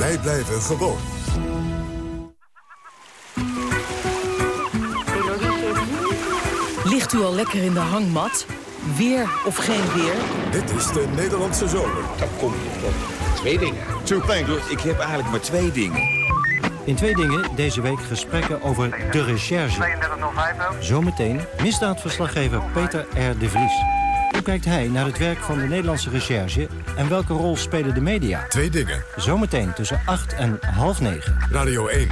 Wij blijven gewoon. Ligt u al lekker in de hangmat? Weer of geen weer? Dit is de Nederlandse zomer. Dan kom je tot twee dingen. Two things. Ik heb eigenlijk maar twee dingen. In twee dingen deze week gesprekken over de recherche. Zometeen misdaadverslaggever Peter R. de Vries. Kijkt hij naar het werk van de Nederlandse recherche en welke rol spelen de media? Twee dingen. Zometeen tussen 8 en half 9. Radio 1.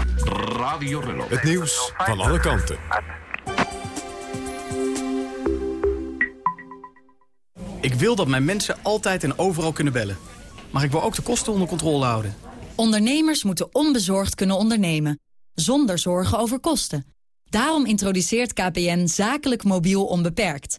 Radio Rello. Het nieuws van alle kanten. Ik wil dat mijn mensen altijd en overal kunnen bellen. Maar ik wil ook de kosten onder controle houden. Ondernemers moeten onbezorgd kunnen ondernemen. zonder zorgen over kosten. Daarom introduceert KPN zakelijk mobiel onbeperkt.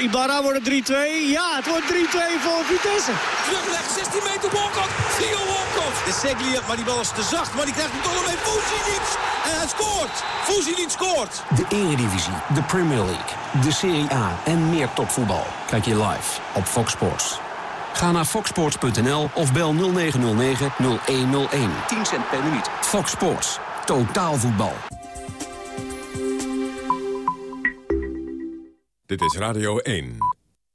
Ibarra wordt het 3-2. Ja, het wordt 3-2 voor Vitesse. Terugleg, 16 meter Walcott. Theo Walcott. De Seglia, maar die bal is te zacht. Maar die krijgt hem toch nog mee. Fuzinic. En hij scoort. Fuzinic scoort. De Eredivisie, de Premier League, de Serie A en meer topvoetbal. Kijk je live op Fox Sports. Ga naar foxsports.nl of bel 0909-0101. 10 cent per minuut. Fox Sports. Totaal voetbal. Dit is Radio 1.